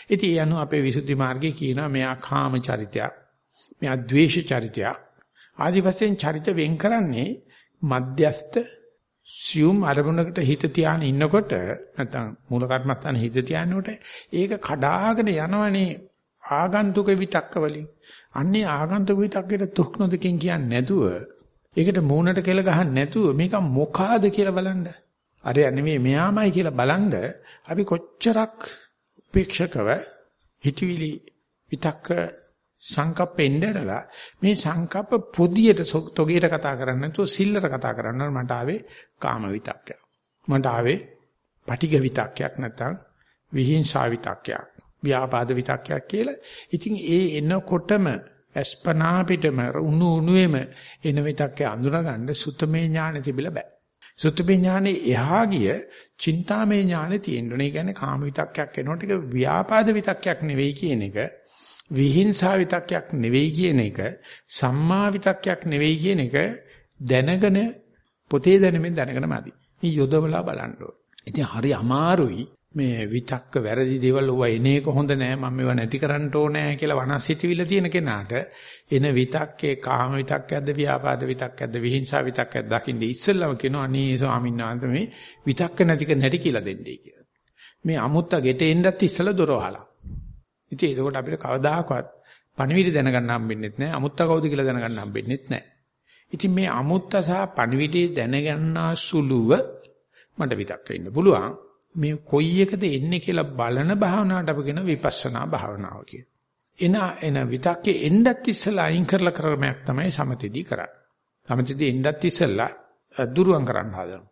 ඉතින් ඒ අනුව අපේ විසුද්ධි මාර්ගයේ කියනවා මෙයා කාම චරිතයක්. මෙයා ද්වේෂ චරිතයක්. ආදි වශයෙන් චරිත වෙන් කරන්නේ මධ්‍යස්ත සියුම් අරමුණකට හිත තියාගෙන ඉන්නකොට නැත්නම් මූල කර්මස්ථාන හිත තියානකොට ඒක කඩාගෙන යනවනේ ආගන්තුක විතක්ක වලින්. අන්නේ ආගන්තුක විතක්කේට තුක් නොදකින් කියන්නේ නැතුව ඒකට මූණට කෙල ගහන්න නැතුව මේක මොකාද කියලා බලන්න. අර නෙමෙයි මෙයාමයි කියලා බලන්න අපි කොච්චරක් උපේක්ෂකව හිතවිලි විතක්ක සංකප්පෙන්දරලා මේ සංකප්ප පොදියට තොගේට කතා කරන්නේ නැතුව සිල්ලර කතා කරන්න මට ආවේ කාම විතක්කය. මට ආවේ පටිඝ විතක්කයක් නැත්නම් විහිංසා විතක්කයක්. ව්‍යාපාද විතක්කයක් කියලා. ඉතින් ඒ එනකොටම අස්පනා පිටම උණු උණුවේම එන විතක්කේ අඳුනගන්න සුතමේ ඥානෙ තිබිලා බෑ. සුතමේ ඥානෙ එහා ගිය චින්තාමේ ඥානෙ තියෙන්න ඕනේ. ඒ කියන්නේ කාම විතක්කයක් එනකොට ඒක ව්‍යාපාද විතක්කයක් නෙවෙයි කියන එක විහිංසා විතක්යක් නෙවෙයි කියන එක සම්මා විතක්යක් නෙවෙයි කියන එක දැනගෙන පොතේ දැනෙමින් දැනගෙන මදි. මේ යොදවලා බලන්න ඕනේ. ඉතින් හරි අමාරුයි මේ විතක්ක වැරදි දේවල් ඔව එන එක හොඳ නෑ මම මේවා නැති කරන්න ඕනේ කියලා වනස්සිතවිල්ල තියෙන කෙනාට එන විතක්කේ කාම විතක්කයක්ද ව්‍යාපාද විතක්කයක්ද විහිංසා විතක්කයක්ද දකින්න ඉස්සෙල්ලම කියනවා අනේ ස්වාමීන් වහන්සේ මේ විතක්ක නැතික නැටි කියලා දෙන්නයි කියලා. මේ අමුත්ත ගෙට එන්නත් ඉස්සෙල්ලා දොර වහලා. ඉතින් ඒකෝට අපිට කවදාකවත් පණිවිඩ දැනගන්න හම්බෙන්නේ නැහැ. අමුත්ත කවුද කියලා දැනගන්න හම්බෙන්නේ නැහැ. ඉතින් මේ අමුත්ත සහ පණිවිඩේ දැනගන්නා සුළුව මට විතක්ක ඉන්න පුළුවන්. මේ කොයි එකද එන්නේ කියලා බලන භාවනාවට අපි කියන විපස්සනා භාවනාව කියන. එන එන විතක්කේ එන්නත් ඉස්සලා අයින් කරලා ක්‍රමයක් තමයි සමතෙදී කරන්නේ. සමතෙදී එන්නත් ඉස්සලා දුරුවන් කරන්න හදනවා.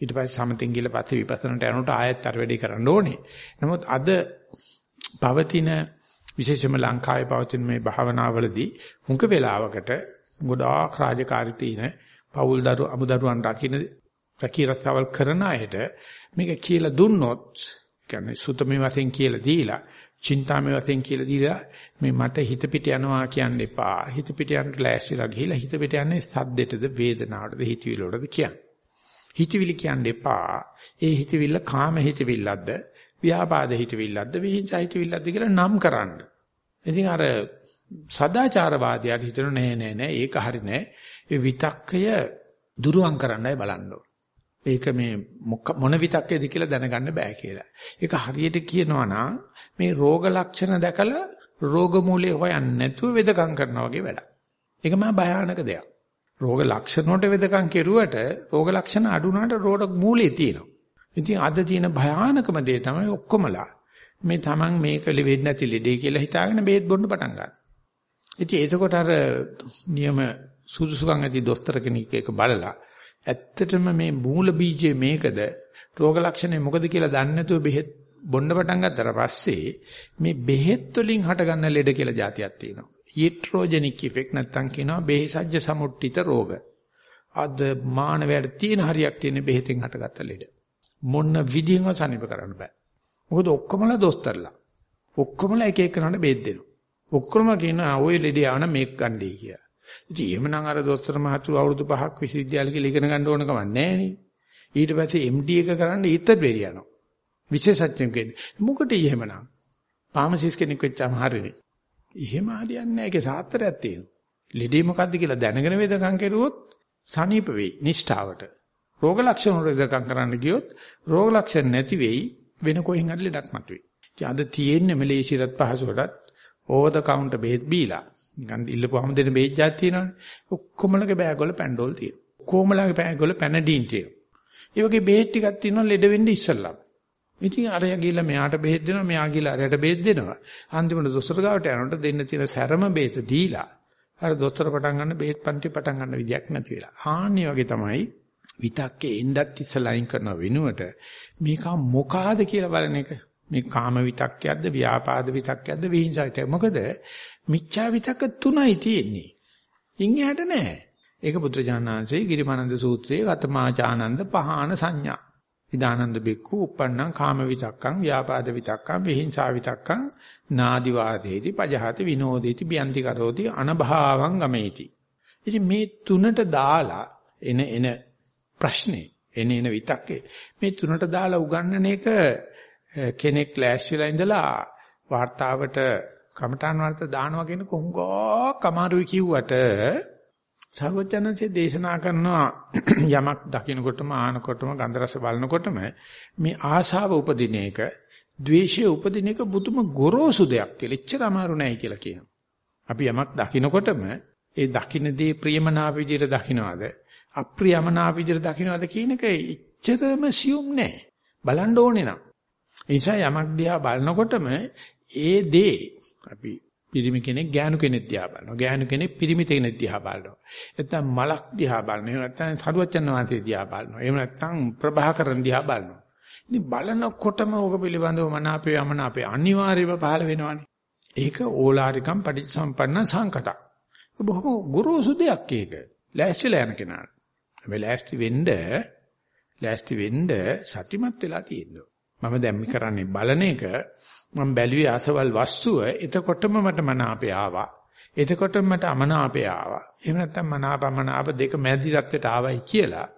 ඊට පස්සේ සමතෙන් ගිහලා පස්සේ විපස්සනට යනකොට ආයෙත් අර වැඩේ කරන්න ඕනේ. නමුත් අද පවතින විශේෂයෙන්ම ලංකාවේ පවතින මේ භාවනාවලදී මුක වේලාවකට ගොඩාක් රාජකාරී තියෙන පෞල් දරු අමුදරුවන් රකින්න රකී රස්සාවල් කරන අයට මේක කියලා දුන්නොත් කියන්නේ සුතමේ වශයෙන් කියලා දීලා චින්තාමේ වශයෙන් කියලා දීලා මේ මට හිත පිට යනවා කියන්න එපා. හිත පිට යන්න ලෑස්තිලා ගිහිලා හිත පිට යන්නේ සද්දෙටද වේදනාවටද හිතවිලටද කියන්නේ. හිතවිලි කියන්න එපා. ඒ හිතවිල්ල කාම හිතවිල්ලක්ද? ව්‍යාපාද හිතවිල්ලක්ද විහිංසා හිතවිල්ලක්ද කියලා නම් කරන්න. ඉතින් අර සදාචාරවාදියාට හිතන නෑ නෑ නෑ ඒක හරි නෑ. ඒ විතක්කය දුරුවන් කරන්නයි බලන්න ඒක මේ මොන විතක්කේද කියලා දැනගන්න බෑ කියලා. ඒක හරියට කියනවා නම් මේ රෝග ලක්ෂණ දැකලා රෝග මූලයේ හොයන්නේ නැතුව වෙදකම් කරනවා වගේ වැඩක්. ඒක මහා භයානක දෙයක්. රෝග ලක්ෂණ වලට වෙදකම් කෙරුවට රෝග ලක්ෂණ අඩු වුණාට රෝග මූලයේ තියෙනවා. ඉතින් අද තියෙන භයානකම දේ තමයි ඔක්කොමලා මේ Taman මේක වෙන්නේ නැති ලෙඩේ කියලා හිතාගෙන බේත් බොන්න පටන් ගන්නවා. ඉතින් එතකොට අර නියම සුදුසුකම් ඇති දොස්තර කෙනෙක් එක බලලා ඇත්තටම මේ මූල බීජය මේකද රෝග ලක්ෂණය මොකද කියලා දන්නේ නැතුව බෙහෙත් බොන්න පටන් ගත්තට පස්සේ මේ බෙහෙත් වලින් හටගන්න ලෙඩ කියලා જાතියක් තියෙනවා. ඊට්‍රොජෙනික් ඉෆෙක්ට් නැත්තම් කියනවා බෙහෙසජ්‍ය සමුට්ඨිත රෝග. අද මානවයාට තියෙන හරියක් තියෙන බෙහෙතෙන් හටගත්ත ලෙඩ. මොන විදිහෙන්වත් සනීප කරන්න බෑ. මොකද ඔක්කොමලා දොස්තරලා. ඔක්කොමලා එක එක කරන්න බෙහෙත් දෙනවා. ඔක්කොම කියනවා ඔය ලෙඩේ ආවනම් මේක ගන්නයි කියලා. ඉතින් එහෙමනම් අර දොස්තර මහතුරු අවුරුදු 5ක් විශ්වවිද්‍යාලෙක ඉගෙන ගන්න ඕන කම නැහැ ඊට පස්සේ MD එක කරන්න ඊටත් බැරි යනවා. විශේෂඥයෙක් වෙන්නේ. මොකටද එහෙමනම්? ෆාමසිස් කෙනෙක් වෙච්චාම හරිනේ. එහෙම හරියන්නේ නැහැ. ඒකේ සාත්‍රයක් තියෙනවා. ලෙඩේ මොකද්ද කියලා දැනගෙන වේදකම් කෙරුවොත් සනීප වෙයි නිෂ්ඨාවට. රෝග ලක්ෂණ වල ඉදකම් කරන්න ගියොත් රෝග ලක්ෂණ නැති වෙයි වෙන කොහෙන් හරි ලඩක් මතුවේ. ඉතින් අද තියෙන්නේ මලේසියට පහසුවටත් ඕවර් ද කවුන්ටර් බෙහෙත් බීලා. නිකන් ඉල්ලපුවාම දෙන බෙහෙත් જાත් තියෙනවනේ. ඔක්කොමලගේ බෑග් වල පැන්ඩෝල් තියෙනවා. කොමලගේ බෑග් වල පැනඩීන් තියෙනවා. ඒ වගේ බෙහෙත් ටිකක් තියෙනවා ලෙඩ වෙන්න ඉස්සෙල්ලා. ඉතින් අරයා ගිහලා මෙයාට බෙහෙත් දෙනවා මෙයා ගිහලා අරයට බෙහෙත් දෙනවා. අන්තිමට දොස්තර ගාවට යනකොට දෙන්න තියෙන සැරම බෙහෙත දීලා අර දොස්තර පටන් ගන්න බෙහෙත් පන්ති පටන් ගන්න විදියක් නැති වෙලා. ආන්නේ වගේ තමයි විතක්කේ එන්නත් ඉස්සලා අයින් කරන වෙනුවට මේක මොකාද කියලා බලන එක. මේ කාම විතක්කයක්ද ව්‍යාපාද විතක්කයක්ද විහිංසා විතක්ක මොකද මිච්ඡා විතක්ක තුනයි තියෙන්නේ. ඉන් එහාට නැහැ ඒක පුත්‍රජානනාංශයේ ගිරිමානන්ද සූත්‍රයේ ගතමාචානන්ද පහාන සංඥා. ඉදානන්ද බික්කු uppannam කාම විතක්කං ව්‍යාපාද විතක්කං විහිංසා විතක්කං නාදි වාදේති පජහති විනෝදේති බියන්ති කරෝති අනභාවං ගමේති. ඉතින් මේ තුනට දාලා එන එන ප්‍රශ්නේ. එනේන විතක්කේ. මේ තුනට දාලා උගන්නන එක කෙනෙක් ලෑස්තිලා ඉඳලා වார்த்தාවට කමඨාන් වර්ථ දානවා කියන කොහොමකෝ කමාරුයි කිව්වට සර්වඥන්සේ දේශනා කරනවා යමක් දකිනකොටම ආනකොටම ගන්ධ රස බලනකොටම මේ ආශාව උපදින එක ද්වේෂය උපදින එක බුදුම ගොරෝසු දෙයක් කියලා. එච්චර අමාරු නෑ කියලා කියනවා. අපි යමක් දකිනකොටම ඒ දකින්න දේ ප්‍රියමනාප විදියට දකින්නවාද අප්‍රියමනාප විදිහට දකින්නවද කියන එක එච්චරම සියුම් නෑ. බලන්න ඕනේ නම්. ඒ නිසා යමක් දිහා බලනකොටම ඒ දේ අපි පිරිමි කෙනෙක් ගෑනු කෙනෙක් දිහා බලනවා. ගෑනු කෙනෙක් පිරිමි කෙනෙක් දිහා බලනවා. නැත්නම් මලක් දිහා බලනවා. එහෙම නැත්නම් සරුවච්චන් වහන්සේ දිහා බලනවා. එහෙම නැත්නම් ප්‍රභාකරන් දිහා බලනවා. ඉතින් බලනකොටම ඕක පිළිබඳව මනාපේ යමනාපේ අනිවාර්යයෙන්ම පහළ වෙනවනේ. ඒක ඕලාරිකම් පටිච්චසම්පන්න සංකතක්. බොහොම ගුරුසු දෙයක් ඒක. ලෑස්තිලා යන කෙනාට. හැබැයි ලෑස්ති වෙන්න ලෑස්ති වෙන්න සතිමත් වෙලා තියෙනවා. මම දැන් මේ කරන්නේ බලන එක මම බැලුවේ අසවල් වස්තුව එතකොටම මට මනාපය ආවා. එතකොටම මට අමනාපය ආවා. එහෙම නැත්නම් මනාපමනාප දෙක මැදි தත්වෙට ආවයි කියලා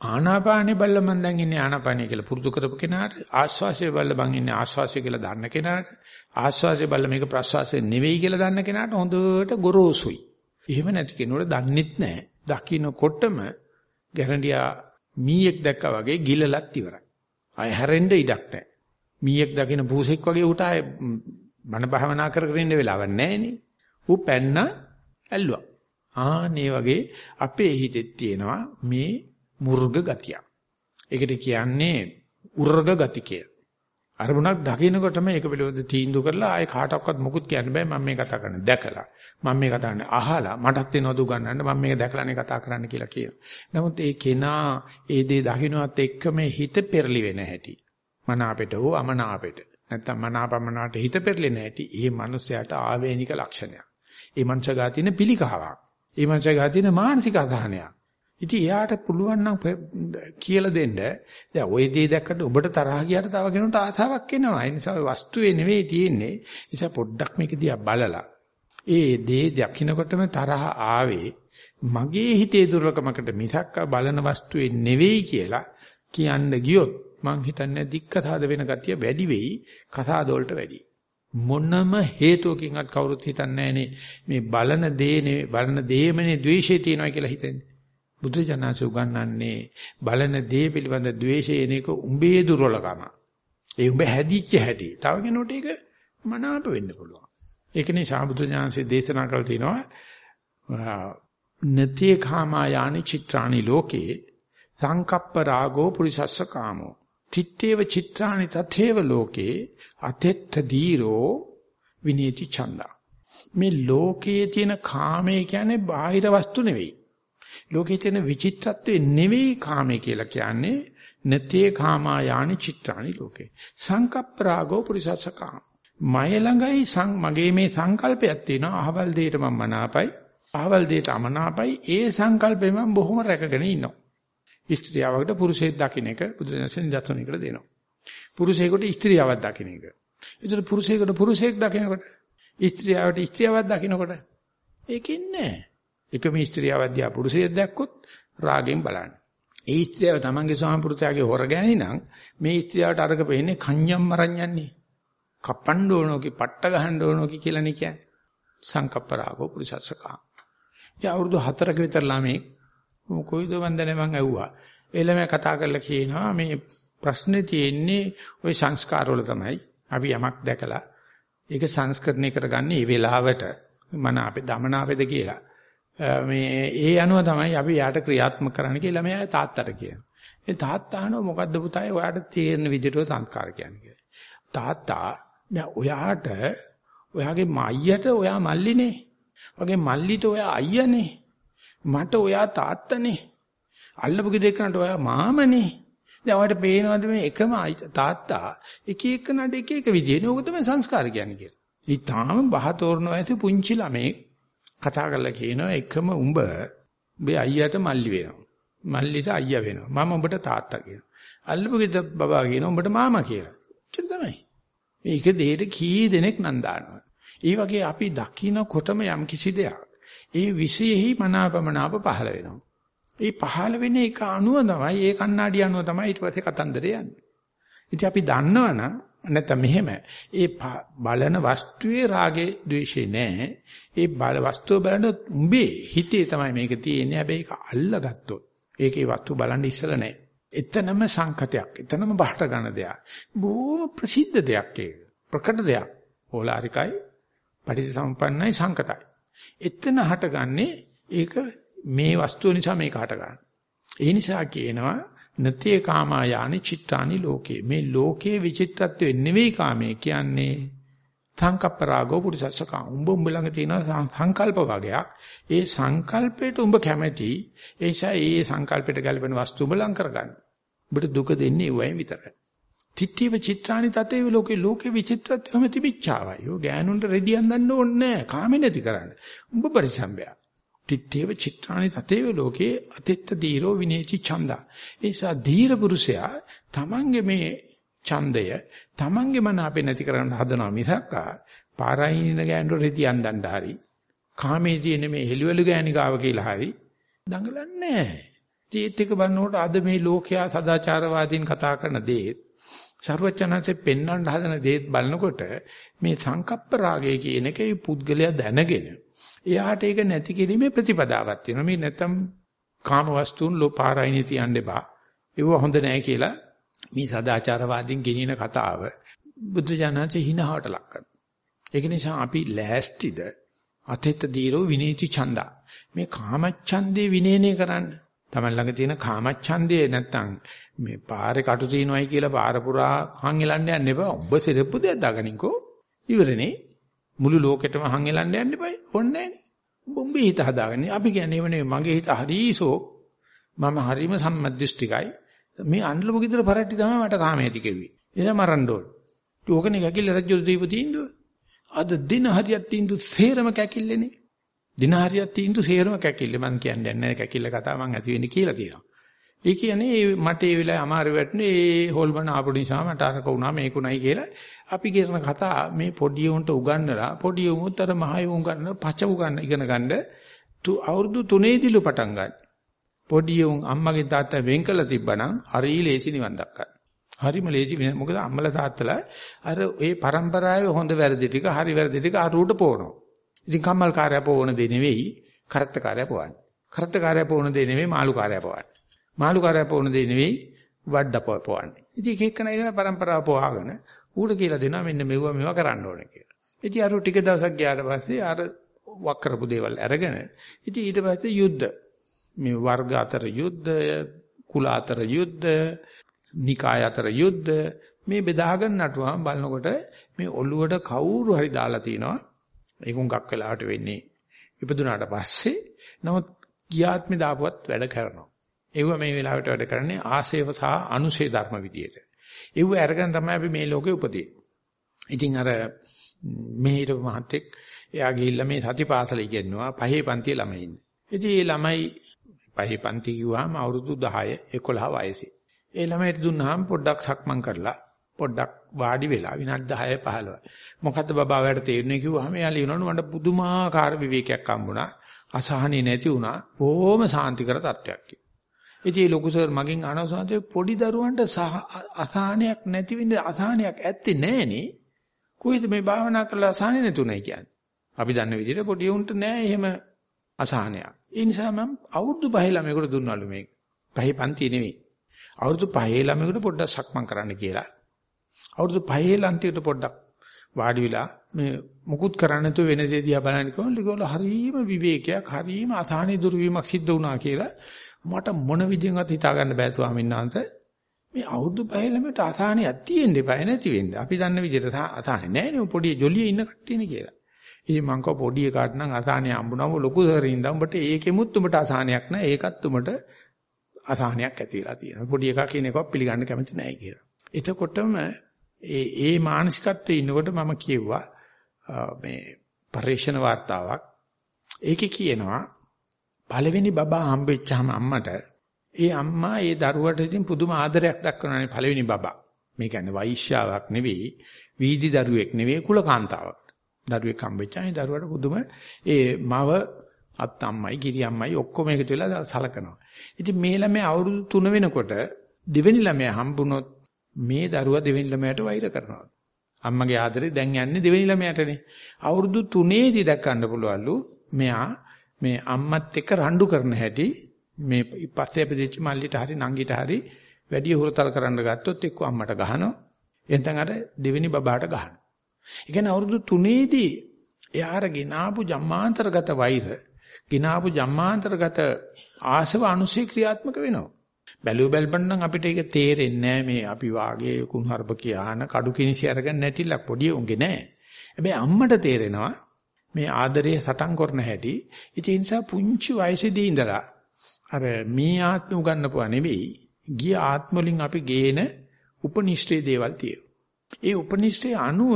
ආනාපානෙ බල්ල මන් දැන් ඉන්නේ ආනාපානෙ කියලා පුරුදු කරපු කෙනාට ආස්වාසිය බල්ල මං ඉන්නේ ආස්වාසිය කියලා දන්න කෙනාට ආස්වාසිය බල්ල මේක ප්‍රස්වාසය නෙවෙයි කියලා දන්න කෙනාට හොඳට ගොරෝසුයි. එහෙම නැති කෙනෙකුට දන්නෙත් නැහැ. දකින්නකොටම ගැරන්ඩියා මීයක් දැක්කා වගේ ගිලලත් ඉවරයි. ආය හැරෙන්න ඉඩක් නැහැ. මීයක් දකින පූසෙක් වගේ උට ආයේ බණ භාවනා කර කර ඉන්න වෙලාවක් නැහැ නේ. ඌ පැන්න ඇල්ලුවා. ආනේ වගේ අපේ හිතෙත් තියෙනවා මේ මුර්ග ගතිය. ඒකට කියන්නේ උර්ග ගති කියලා. අරමුණක් දකිනකොටම ඒක පිළිබඳ තීන්දුව කරලා ආයේ කාටවත් මොකුත් කියන්න බෑ මම මේ කතා කරන්නේ දැකලා මම මේ කතා කරන්නේ අහලා මටත් වෙනවද උගන්නන්න මම මේක දැකලානේ කතා කරන්න කියලා කියනවා. නමුත් ඒ කෙනා ඒ දේ දකින්නවත් එක්කම හිත පෙරලි වෙන හැටි. මනාපෙට හෝ අමනාපෙට නැත්තම් මනාපමනාට හිත පෙරලෙන්නේ නැති ඒ මනුස්සයාට ආවේනික ලක්ෂණයක්. ඒ මනුස්සයා තියෙන පිළිකාවක්. ඒ මනුස්සයා තියෙන මානසික අසහනයක්. ඉතින් එයාට පුළුවන් නම් කියලා දෙන්න දැන් ওই දේ දැක්කට ඔබට තරහ ගියට තව කෙනෙකුට ආසාවක් එනවා. ඒ නිසා වස්තුවේ නෙවෙයි තියෙන්නේ. ඒ නිසා පොඩ්ඩක් මේක දිහා බලලා ඒ දේ දකින්නකොටම තරහ ආවේ මගේ හිතේ දුර්ලකමකට මිසක් බලන වස්තුවේ නෙවෙයි කියලා කියන්න ගියොත් මං හිතන්නේ දික්කසාද වෙන ගතිය වැඩි වෙයි කසාද වලට වැඩි. මොනම හේතුවකින්වත් කවුරුත් හිතන්නේ මේ බලන දේ බලන දේමනේ ද්වේෂය තියෙනවා කියලා හිතන්නේ. බුදු ජානස උගන්වන්නේ බලන දේ පිළිබඳ ද්වේෂය එන එක උඹේ දුර්වලකම. ඒ උඹ හැදිච්ච හැටි. තව කෙනෙකුට ඒක මනාප වෙන්න පුළුවන්. ඒක නිසා බුදු ජානසේ දේශනා කරලා තිනවා නතේ කාමා යානි චිත්‍රානි ලෝකේ සංකප්ප රාගෝ පුරිසස්ස කාමෝ තිත්තේව චිත්‍රානි තතේව ලෝකේ අතෙත්ත දීරෝ විනීති ඡන්දා මේ ලෝකයේ තියෙන කාමය කියන්නේ බාහිර වස්තු නෙවෙයි ලෝකයේ තියෙන විචිත්‍රත්වයේ නෙවෙයි කාමය කියලා කියන්නේ නතේ කාමා යානි චිත්‍රානි ලෝකේ. සංකප්ප රාගෝ පුරිසස්ස කාම මය ළඟයි සං මගේ මේ සංකල්පයක් තියෙනවා. අහවල් දෙයට මම මනාපයි අහවල් දෙයට අමනාපයි. ඒ සංකල්පෙ මම බොහොම රැකගෙන ඉන්නවා. ස්ත්‍රියවකට පුරුෂයෙක් දකින්න එක බුදුදහමෙන් දර්ශනයකට දෙනවා. පුරුෂයෙකුට ස්ත්‍රියවක් දකින්න එක. ඒතර පුරුෂයෙකුට පුරුෂයෙක් දකින්නකොට ස්ත්‍රියවට ස්ත්‍රියවක් දකින්නකොට ඒකෙන්නේ එකම ස්ත්‍රියවක් දිහා පුරුෂයෙක් දැක්කොත් රාගෙන් බලන්න. ඒ ස්ත්‍රියව තමන්ගේ ස්වාම පුරුෂයාගේ හොර ගෑණි නම් මේ ස්ත්‍රියවට අරක පෙන්නේ කන්‍යම් මරඤ්ඤන්නේ. කප්පණ්ඩ ඕනෝකි, පට්ට ගහන්න ඕනෝකි කියලානේ කියන්නේ. සංකප්ප රාගෝ පුරුෂස්සකා. ඉතින් අවුරුදු 4ක විතර ළමෙක් කොයිද වන්දනේ මං ඇහුවා. එළම කතා කරලා කියනවා මේ ප්‍රශ්නේ තියෙන්නේ ওই සංස්කාර වල තමයි. අපි යමක් දැකලා ඒක සංස්කරණය කරගන්නේ මේ වෙලාවට මන අපේ දමනාවේද කියලා. මේ ඒ අනුව තමයි අපි යාට ක්‍රියාත්මක කරන්න කියලා මෙයා තාත්තට කියනවා. ඒ තාත්තා අහනවා මොකද්ද පුතායි ඔයාට තේරෙන විදිහට සංස්කාර කියන්නේ කියලා. තාත්තා මම ඔයාට ඔයාගේ මයියට ඔයා මල්ලිනේ. වගේ මල්ලිට ඔයා අයියානේ. මට ඔයා තාත්තනේ. අල්ලපු ගෙදරකට ඔයා මාමනේ. දැන් ඔයාලට පේනවද මේ එකම තාත්තා එක එක නඩ එක එක විදිහනේ. ඕක තමයි සංස්කාර කියන්නේ කියලා. ඊ තාම බහ තෝරනවා ඇති පුංචි ළමේ කතා කරලා කියනවා එකම උඹ උඹේ අයියාට මල්ලි වෙනවා. මල්ලිට අයියා වෙනවා. මම උඹට තාත්තා කියනවා. අල්ලපු ගෙදර බබා කියන උඹට මාමා කියලා. එච්චර තමයි. මේක දෙයට කී දෙනෙක් නම් දානවා. ඒ වගේ අපි දකින්නකොටම යම් කිසි දෙයක් ඒ විශේෂෙහි මනාපමනාප පහළ වෙනවා. ඒ පහළ වෙන එක අණුව තමයි ඒ කණ්ණාඩි අණුව තමයි ඊට පස්සේ කතන්දරය යන්නේ. ඉතින් අපි දන්නවනම් නැත්නම් මෙහෙම ඒ බලන වස්තුවේ රාගේ ද්වේෂේ නැහැ. ඒ බල වස්තුව බලන උඹේ හිතේ තමයි මේක තියෙන්නේ. හැබැයි ඒක අල්ලගත්තොත් ඒකේ වස්තු බලන්න ඉස්සලා නැහැ. එතනම සංකතයක්. එතනම බහට ගන්න දෙයක්. බොහොම ප්‍රසිද්ධ දෙයක් ඒක. ප්‍රකට දෙයක්. ඕලාරිකයි පටිච්චසමුප්පන්නයි සංකතයි. එතන හටගන්නේ ඒක මේ වස්තුව නිසා මේක හටගන්න. ඒ නිසා කියනවා නතේ කාමා යානි චිත්තානි ලෝකේ. මේ ලෝකයේ විචිත්තත්වය නෙවෙයි කාමයේ. කියන්නේ සංකප්ප රාගෝ පුරිසස්සකා උඹ උඹ ළඟ තියෙන සංකල්ප වගයක් ඒ සංකල්පයට උඹ කැමැති. ඒ නිසා ඒ සංකල්පයට ගැලපෙන වස්තු උඹ ලං කරගන්න. උඹට දුක දෙන්නේ ඒ වයින් විතරයි තිට්ඨිව චිත්‍රානි තතේ ලෝකේ ලෝකේ විචිත්‍රත්වයම තිබිච්චාවයි. යෝ ගෑනුන්ට රෙදියන් දන්න ඕනේ නැහැ කාමේ නැති කරන්න. උඹ පරිසම්බය තිත්තේව චිත්‍රානි තතේව ලෝකේ අතිත්ත දීරෝ විනේචි ඡන්දා. ඒ නිසා දීර පුරුෂයා තමන්ගේ මේ ඡන්දය තමන්ගේ මන අපේ නැති කරන්න හදනවා මිසක් පාරායින ගෑනට රෙදි අන්දන්න හරි කාමේ තියෙන මේ හෙළුවලු ගෑණි ගාව කියලා හරි දඟලන්නේ නැහැ. ජීවිත එක බලනකොට අද මේ ලෝකයා සදාචාරවාදීන් කතා කරන දේත් ਸਰවචනanse පෙන්වන්න හදන දේත් බලනකොට මේ සංකප්ප රාගය කියන එකේ පුද්ගලයා දැනගෙන එයාට ඒක නැති කිරීමේ ප්‍රතිපදාවක් තියෙනවා. මේ නැත්තම් කාම වස්තුන් ලෝපාරයිනේ තියන්න එපා. ඒව හොඳ නැහැ කියලා මේ සදාචාරවාදීන් ගෙනියන කතාව බුද්ධ ජානන්සේ හිනහවට ලක් කරනවා. ඒක නිසා අපි ලෑස්තිද අතෙත් දීරෝ විනීති ඡන්දා. මේ කාමච්ඡන්දේ විනේනේ කරන්න. Taman ළඟ තියෙන කාමච්ඡන්දේ නැත්තම් මේ පාරේ කටු තිනවයි කියලා පාර පුරා හං එලන්න යන්න එපා. ඔබ සිරප්පු දෙයක් දාගනින්කෝ. ඉවරනේ. මුළු ලෝකෙටම හං එලන්න යන්න එපා. ඕනේ නැහනේ. උඹේ හිත හදාගන්නේ. අපි කියන්නේ එවනේ මගේ හිත හරීසෝ මම හරීම සම්මද්දෘෂ්ටිකයි. මේ අන්ලම ගිදර පරට්ටි තමයි මට කාමයේති කෙව්වේ. එයා මරන්න ඕන. ඕකනේ කැකිල්ල රජු දීපු තීන්දුව. අද දින හරියක් තීන්දුව සේරම කැකිල්ලනේ. දින හරියක් තීන්දුව සේරම කැකිල්ල. මම කියන්නේ නැහැ කැකිල්ල කතාව මං ඇති වෙන්නේ කියලා තියෙනවා. ඒ කියන්නේ මට ඒ වෙලාවේ අමාරු වැටුනේ ඒ හොල්මන ආපු නිසා මට අරක වුණා මේකුණයි කියලා අපි කියන කතා මේ පොඩි උන්ට උගන්නලා පොඩි උමුත් අර මහයි උන් ගන්න පච උගන්න ඉගෙන ගන්න අවුරුදු 3 පටන් ගන්න. පොඩි උන් අම්මගේ තාත්තා වෙන් කළ තිබ්බනම් හරි ලේසි නිවන් දක්කන්න. හරිම ලේසි මොකද අම්මලා තාත්තලා අර ඒ પરම්පරාවේ හොඳ වැරදි ටික හරි වැරදි ටික අරුවට පොවනවා. ඉතින් කම්මල් කාර්යය පොවන දේ නෙවෙයි කරත්ත කාර්යය පොවන්නේ. කරත්ත කාර්යය පොවන දේ නෙවෙයි මාළු කාර්යය පොවන්නේ. මාළු කාර්යය පොවන දේ නෙවෙයි වඩ පොවන්නේ. ඉතින් එක එකන එක પરම්පරාව පොවාගෙන ඌට කියලා දෙනවා මෙන්න මෙවුවා මේවා කරන්න ඕනේ කියලා. ඉතින් අර ටික දවසක් ගියාට පස්සේ අර වක් කරපු දේවල් අරගෙන ඉතින් ඊට පස්සේ යුද්ධ මේ වර්ග අතර යුද්ධය කුල අතර යුද්ධ නිකාය අතර යුද්ධ මේ බෙදාගෙන නටුවාම බලනකොට මේ ඔළුවට කවුරු හරි දාලා තිනවා ඒක උඟක් වෙලාවට වෙන්නේ ඉපදුනාට පස්සේ නමුත් ගියාත්මේ දාපුවත් වැඩ කරනවා ඒව මේ වෙලාවට වැඩ කරන්නේ ආසේව සහ අනුසේ ධර්ම විදියට ඒව අරගෙන තමයි අපි මේ ලෝකේ උපදින්නේ. ඉතින් අර මෙහෙර මහත්තයෙක් එයා ගිහිල්ලා මේ සතිපාසල ඉගෙනනවා පහේ පන්තියේ ළමයි ඉන්නේ. ඉතින් ඒ ළමයි පහේ පන්ති කිව්වම අවුරුදු 10 11 වයසේ. ඒ ළමයිට දුන්නාම පොඩ්ඩක් සක්මන් කරලා පොඩ්ඩක් වාඩි වෙලා විනාඩි 10 15. මොකද්ද බබා ඔයාලට තේරෙන්නේ කිව්වහම එයා ලියනවලු මට පුදුමාකාර විවේකයක් හම්බුණා. අසහනෙ නැති වුණා. බොහොම සාන්තිකර තත්වයක් කිව්වා. ඉතින් ලොකු සර් මගෙන් අහනවා පොඩි දරුවන්ට අසහනයක් නැති වෙන්නේ අසහනයක් ඇත්තේ නැහනේ. කොහෙද මේ භාවනා කරලා අසහනෙ නැතුණයි කියන්නේ. අපි දන්න විදිහට පොඩි උන්ට නෑ එහෙම අසහනයක්. ඒ නිසා මම අවුරුදු 5 ළමයෙකුට දුන්නලු මේක. පහේ පන්ති නෙවෙයි. අවුරුදු 5 ළමයෙකුට පොඩ්ඩක් සක්මන් කරන්න කියලා. අවුරුදු 5 ළන්තියට පොඩ්ඩක් වාඩි වෙලා මේ මුකුත් කරන්න නැතුව වෙන දේ දිහා බලන්න කිව්වොත් ඒගොල්ලෝ හරීම විවේකයක් හරීම අසහනෙ දුරු වීමක් සිද්ධ වුණා කියලා මට මොන විදියෙන්වත් හිතා ගන්න බෑ ස්වාමීන් වහන්සේ. මේ අවුරුදු පහලමට අසහනයක් තියෙන්න එපා නැති වෙන්න. අපි දන්න විදිහට අසහනේ නෑනේ පොඩි ජොලියේ ඉන්න කට්ටියනේ කියලා. ඉතින් මං කව පොඩි එකාට නම් අසහනය හම්බුනම ලොකු සරින්දා උඹට ඒකෙමුත් උඹට අසහනයක් නෑ. ඒකත් උඹට අසහනයක් ඇති වෙලා තියෙනවා. පොඩි එකා කියන එකක් පිළිගන්න කැමති නෑ කියලා. එතකොටම ඒ ඒ මානසිකත්වයේ ඉන්නකොට මම කියෙව්වා මේ පරිේශන වார்த்தාවක්. ඒකේ කියනවා පළවෙනි බබා හම්බෙච්චාම අම්මට ඒ අම්මා ඒ දරුවට ඉතින් පුදුම ආදරයක් දක්වනවානේ පළවෙනි බබා. මේ කියන්නේ වෛශ්‍යාවක් නෙවෙයි, වීදි දරුවෙක් නෙවෙයි කුලකාන්තාවක්. දරුවෙක් හම්බෙච්චා ඒ දරුවට පුදුම ඒ මව අත්තම්මයි කිරියම්මයි ඔක්කොම එකතු වෙලා සලකනවා. ඉතින් මේ ළමයා අවුරුදු 3 වෙනකොට දෙවෙනි ළමයා හම්බුනොත් මේ දරුවා දෙවෙනි ළමයාට වෛර කරනවා. අම්මගේ ආදරේ දැන් යන්නේ දෙවෙනි ළමයාටනේ. අවුරුදු 3ේදී දැක්කන්න පුළුවන්ලු මෙයා මේ අම්මත් එක්ක රණ්ඩු කරන හැටි මේ පස්සේ අපෙදිච්ච මල්ලිට හරි නංගිට හරි වැඩි හුරතල් කරන්න ගත්තොත් එක්ක අම්මට ගහනවා. එතෙන් අර දෙවෙනි බබාට ගහනවා. ඒ කියන්නේ අවුරුදු 3ේදී එයාට ගෙනාපු ජම්මාන්තරගත වෛර, ගෙනාපු ජම්මාන්තරගත ආසව අනුසී ක්‍රියාත්මක වෙනවා. බැලුව බැලපන්නම් අපිට ඒක තේරෙන්නේ මේ අපි වාගේ කුණහර්ප කියාන කඩු කිනිසි අරගෙන නැටිලක් පොඩි උන්ගේ නෑ. හැබැයි අම්මට තේරෙනවා මේ ආදරයේ සටන් කරන හැටි. ඉතින් ඒ නිසා පුංචි වයසේදී ඉඳලා අර මේ ආත්ම උගන්නපුවා නෙවෙයි ගිය ආත්ම වලින් අපි ගේන උපනිෂ්ඨේ දේවල් තියෙනවා. ඒ උපනිෂ්ඨේ අනුව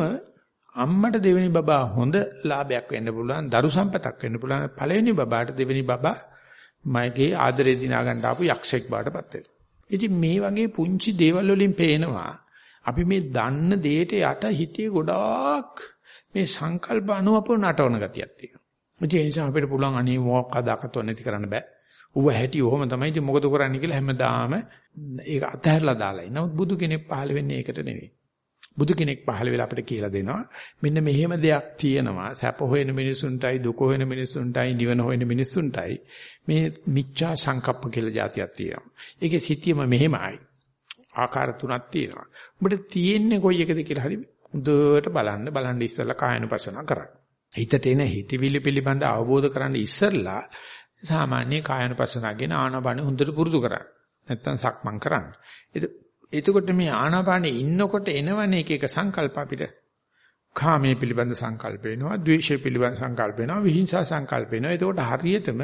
අම්මට දෙවෙනි බබා හොඳ ලාභයක් වෙන්න පුළුවන් දරු සම්පතක් වෙන්න පුළුවන් පළවෙනි බබාට දෙවෙනි බබා මගේ ආදරේ දිනා ගන්න ආපු යක්ෂයෙක් බාටපත් වෙනවා. ඉතින් මේ වගේ පුංචි දේවල් වලින් පේනවා අපි මේ දන්න දෙයට යට හිතේ ගොඩාක් මේ සංකල්ප අනුවපව නටවන ගතියක් තියෙනවා. ඒ නිසා අපිට පුළුවන් අනේ මොකක්ද අකතෝ නැති කරන්න බෑ. ඌව හැටි ඔහොම තමයි ඉතින් මොකද කරන්නේ කියලා හැමදාම ඒක අතහැරලා දාලා ඉන්න. නමුත් බුදු කෙනෙක් පහළ වෙන්නේ ඒකට නෙවෙයි. බුදු කෙනෙක් පහළ වෙලා අපිට කියලා දෙනවා මෙන්න මෙහෙම දෙයක් තියෙනවා සැප හොයන මිනිසුන්ටයි දුක හොයන මිනිසුන්ටයි නිවන හොයන මිනිසුන්ටයි මේ මිච්ඡා සංකප්ප කියලා જાතියක් තියෙනවා. ඒකේ සිටියම මෙහෙමයි. ආකාර තුනක් තියෙනවා. ඔබට තියෙන්නේ කොයි එකද කියලා හරි හොඳට බලන්න බලන්න ඉස්සෙල්ලා කායනුපසන කරන්න. හිතට එන හිතවිලි පිළිබඳ අවබෝධ කරගන්න ඉස්සෙල්ලා සාමාන්‍ය කායනුපසනගෙන ආනපන හොඳට පුරුදු කරන්න. නැත්තම් සක්මන් කරන්න. එතකොට මේ ආනාපානේ ඉන්නකොට එනවනේ එක එක සංකල්ප අපිට. කාමයේ පිළිබඳ සංකල්ප වෙනවා, ද්වේෂයේ පිළිබඳ සංකල්ප වෙනවා, විහිංසා සංකල්ප වෙනවා. එතකොට හරියටම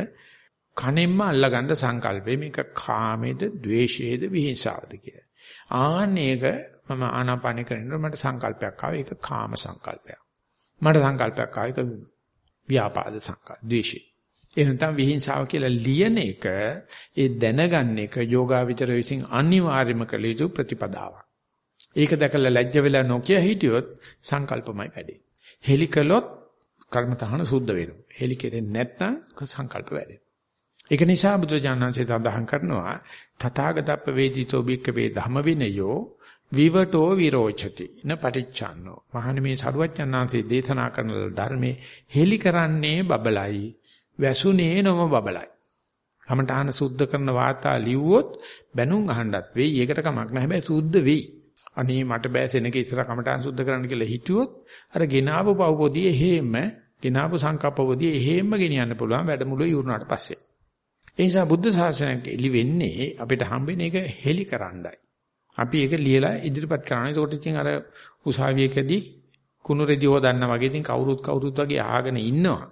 කණෙන්ම අල්ලගන්න සංකල්පේ මේක කාමේද, ද්වේෂයේද, විහිංසාවද කියලා. ආන්නේක මම ආනාපානේ කරනකොට මට සංකල්පයක් ආවා. ඒක කාම සංකල්පයක්. මට සංකල්පයක් ආවා. ඒක ව්‍යාපාද සංකල්ප, ද්වේෂය. එහෙනම් විහිංසාව කියලා ලියන එක ඒ දැනගන්න එක යෝගාවිචර විසින් අනිවාර්යම කළ යුතු ප්‍රතිපදාවක්. ඒක දැකලා ලැජ්ජ වෙලා නොකිය හිටියොත් සංකල්පමයි වැඩේ. හෙලි කළොත් කර්ම තහන සුද්ධ වෙනවා. හෙලි කෙරෙන්නේ නැත්නම් සංකල්ප වැඩේ. ඒක නිසා බුදුජානනාංශය සඳහන් කරනවා තථාගතප්ප වේදිතෝ බික්කවේ ධම්ම විනයෝ විවටෝ විරෝචති න පටිච්චන්නෝ මහණ මේ සරුවච්චන්නාංශයේ දේශනා කරන ධර්මයේ හෙලි කරන්නේ බබලයි වැසුනේ නොම බබලයි. කමඨාන සුද්ධ කරන වාතා ලිව්වොත් බැනුම් අහන්නත් වෙයි. ඒකට කමක් නැහැ. හැබැයි සුද්ධ වෙයි. අනේ මට බෑ සෙනගේ ඉස්සර කමඨාන සුද්ධ කරන්න කියලා හිතුවොත් අර ගෙනාවු පවපොදී එහෙම ගෙනාවු සංකප්පපොදී එහෙම ගෙනියන්න පුළුවන් වැඩමුළුවේ ඉවරනාට පස්සේ. ඒ නිසා බුද්ධ ශාසනයක් එලි වෙන්නේ අපිට හම්බෙන එක හෙලි කරන්නයි. අපි ඒක ලියලා ඉදිරිපත් කරනවා. ඒකට ඉතින් අර උසාවියකදී කුණු රෙදි හොදන්න වගේ ඉතින් කවුරුත් කවුරුත් වගේ ආගෙන ඉන්නවා.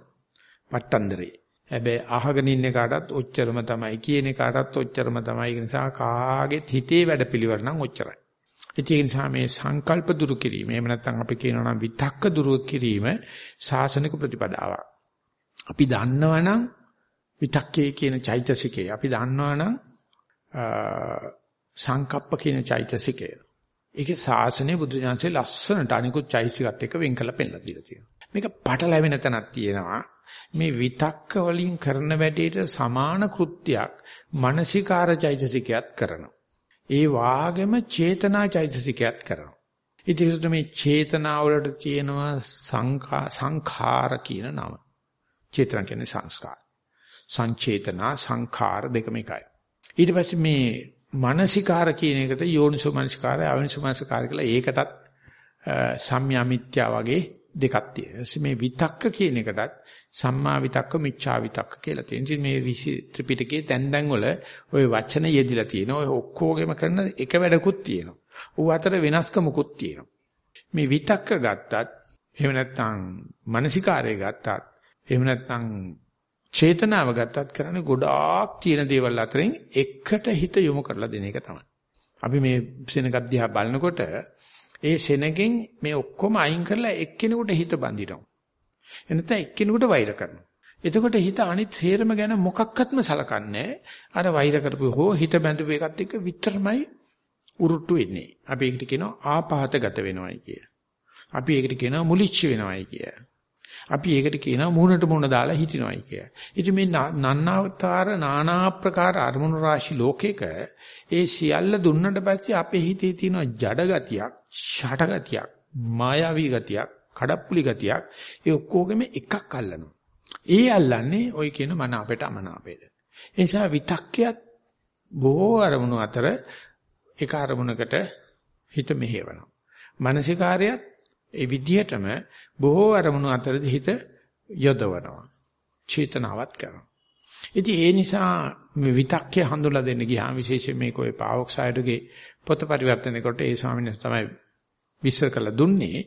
පට්ටන්දරේ. හැබැයි අහගෙන ඉන්න කාටත් ඔච්චරම තමයි කියන කාටත් ඔච්චරම තමයි. ඒ නිසා කාගෙත් හිතේ වැඩපිළිවෙල නම් ඔච්චරයි. ඒ නිසා මේ සංකල්ප දුරු කිරීම එහෙම නැත්නම් අපි කියනවා නම් විතක්ක දුරු කිරීම සාසනික ප්‍රතිපදාවක්. අපි දන්නවනම් විතක්කේ කියන චෛතසිකේ අපි දන්නවනම් සංකප්ප කියන චෛතසිකය. ඒකේ සාසනයේ බුදු දහමේ ලස්සනට අනිකුත් චෛතසිකත් එක්ක වෙන් කරලා පෙන්නලා දීලා තියෙනවා. මේක පටලැවෙන තැනක් තියෙනවා. මේ විතක්ක වලින් කරන වැඩේට සමාන කෘත්‍යයක් මානසිකාර චෛතසිකයත් කරනවා. ඒ වාගෙම චේතනා චෛතසිකයත් කරනවා. ඉතින් මේ චේතනා වලට තියෙනවා සංඛාර කියන නම. චේතන කියන්නේ සංස්කාර. සංචේතනා සංඛාර දෙකම එකයි. ඊට පස්සේ මේ මානසිකාර කියන එකට යෝනිසෝ මානසිකාරය අයෝනිසෝ මානසිකාරය කියලා ඒකටත් සම්යාමිත්‍යා වගේ දෙකක් තියෙනවා. මේ විතක්ක කියන එකටත් සම්මා විතක්ක මිච්ඡා විතක්ක කියලා තියෙනවා. මේ විසි ත්‍රිපිටකයේ තැන් තැන් වල ওই වචන යෙදිලා තියෙනවා. ඔය ඔක්කොගෙම කරන එක වැඩකුත් තියෙනවා. ඌ අතර වෙනස්කමකුත් තියෙනවා. මේ විතක්ක ගත්තත් එහෙම නැත්නම් මානසිකාරය ගත්තත් එහෙම නැත්නම් චේතනාව ගත්තත් කරන්නේ ගොඩාක් තියෙන දේවල් අතරින් එකට හිත යොමු කරලා දෙන එක තමයි. අපි මේ සෙනගක් දිහා බලනකොට ඒ සෙනගෙන් මේ ඔක්කොම අයින් කරලා එක්කෙනෙකුට හිත බඳිනවා. එනත එක්කෙනෙකුට වෛර කරනවා. එතකොට හිත අනිත් සේරම ගැන මොකක්වත්ම සලකන්නේ අර වෛර කරපු හෝ හිත බැඳපු එකත් එක්ක විතරමයි උරුට්ටු වෙන්නේ. අපි ඒකට කියනවා ආපහත ගත වෙනවයි කිය. අපි ඒකට කියනවා මුලිච්ච වෙනවයි කිය. අපි ඒකට කියනවා මූණට මූණ දාලා හිටිනවයි කියලා. ඉතින් මේ නන්නාවතර නානා ප්‍රකාර අරමුණු රාශි ලෝකෙක ඒ සියල්ල දුන්නට පස්සේ අපේ හිතේ තියෙන ජඩ ගතියක්, ෂට ගතියක්, මායාවී ගතියක්, කඩප්පුලි ගතියක් ඒ ඔක්කොගෙම එකක් අල්ලනවා. ඒ අල්ලන්නේ ওই කියන මන අපේට අමනාපේද. ඒ නිසා විතක්කයත් බොහෝ අරමුණු අතර එක අරමුණකට හිත මෙහෙවනවා. මානසිකාරයත් ඒ විදිහටම බොහෝ අරමුණු අතරදී හිත යොදවනවා. චේතනාවත් කරනවා. ඉතින් ඒ නිසා මේ විතක්කය හඳුලා දෙන්න ගියාම විශේෂයෙන් මේක ඔය පාවොක්සයිඩ්ගේ පොත පරිවර්තනය කොට ඒ ස්වාමීන් වහන්සේ තමයි විශ්ල කළ දුන්නේ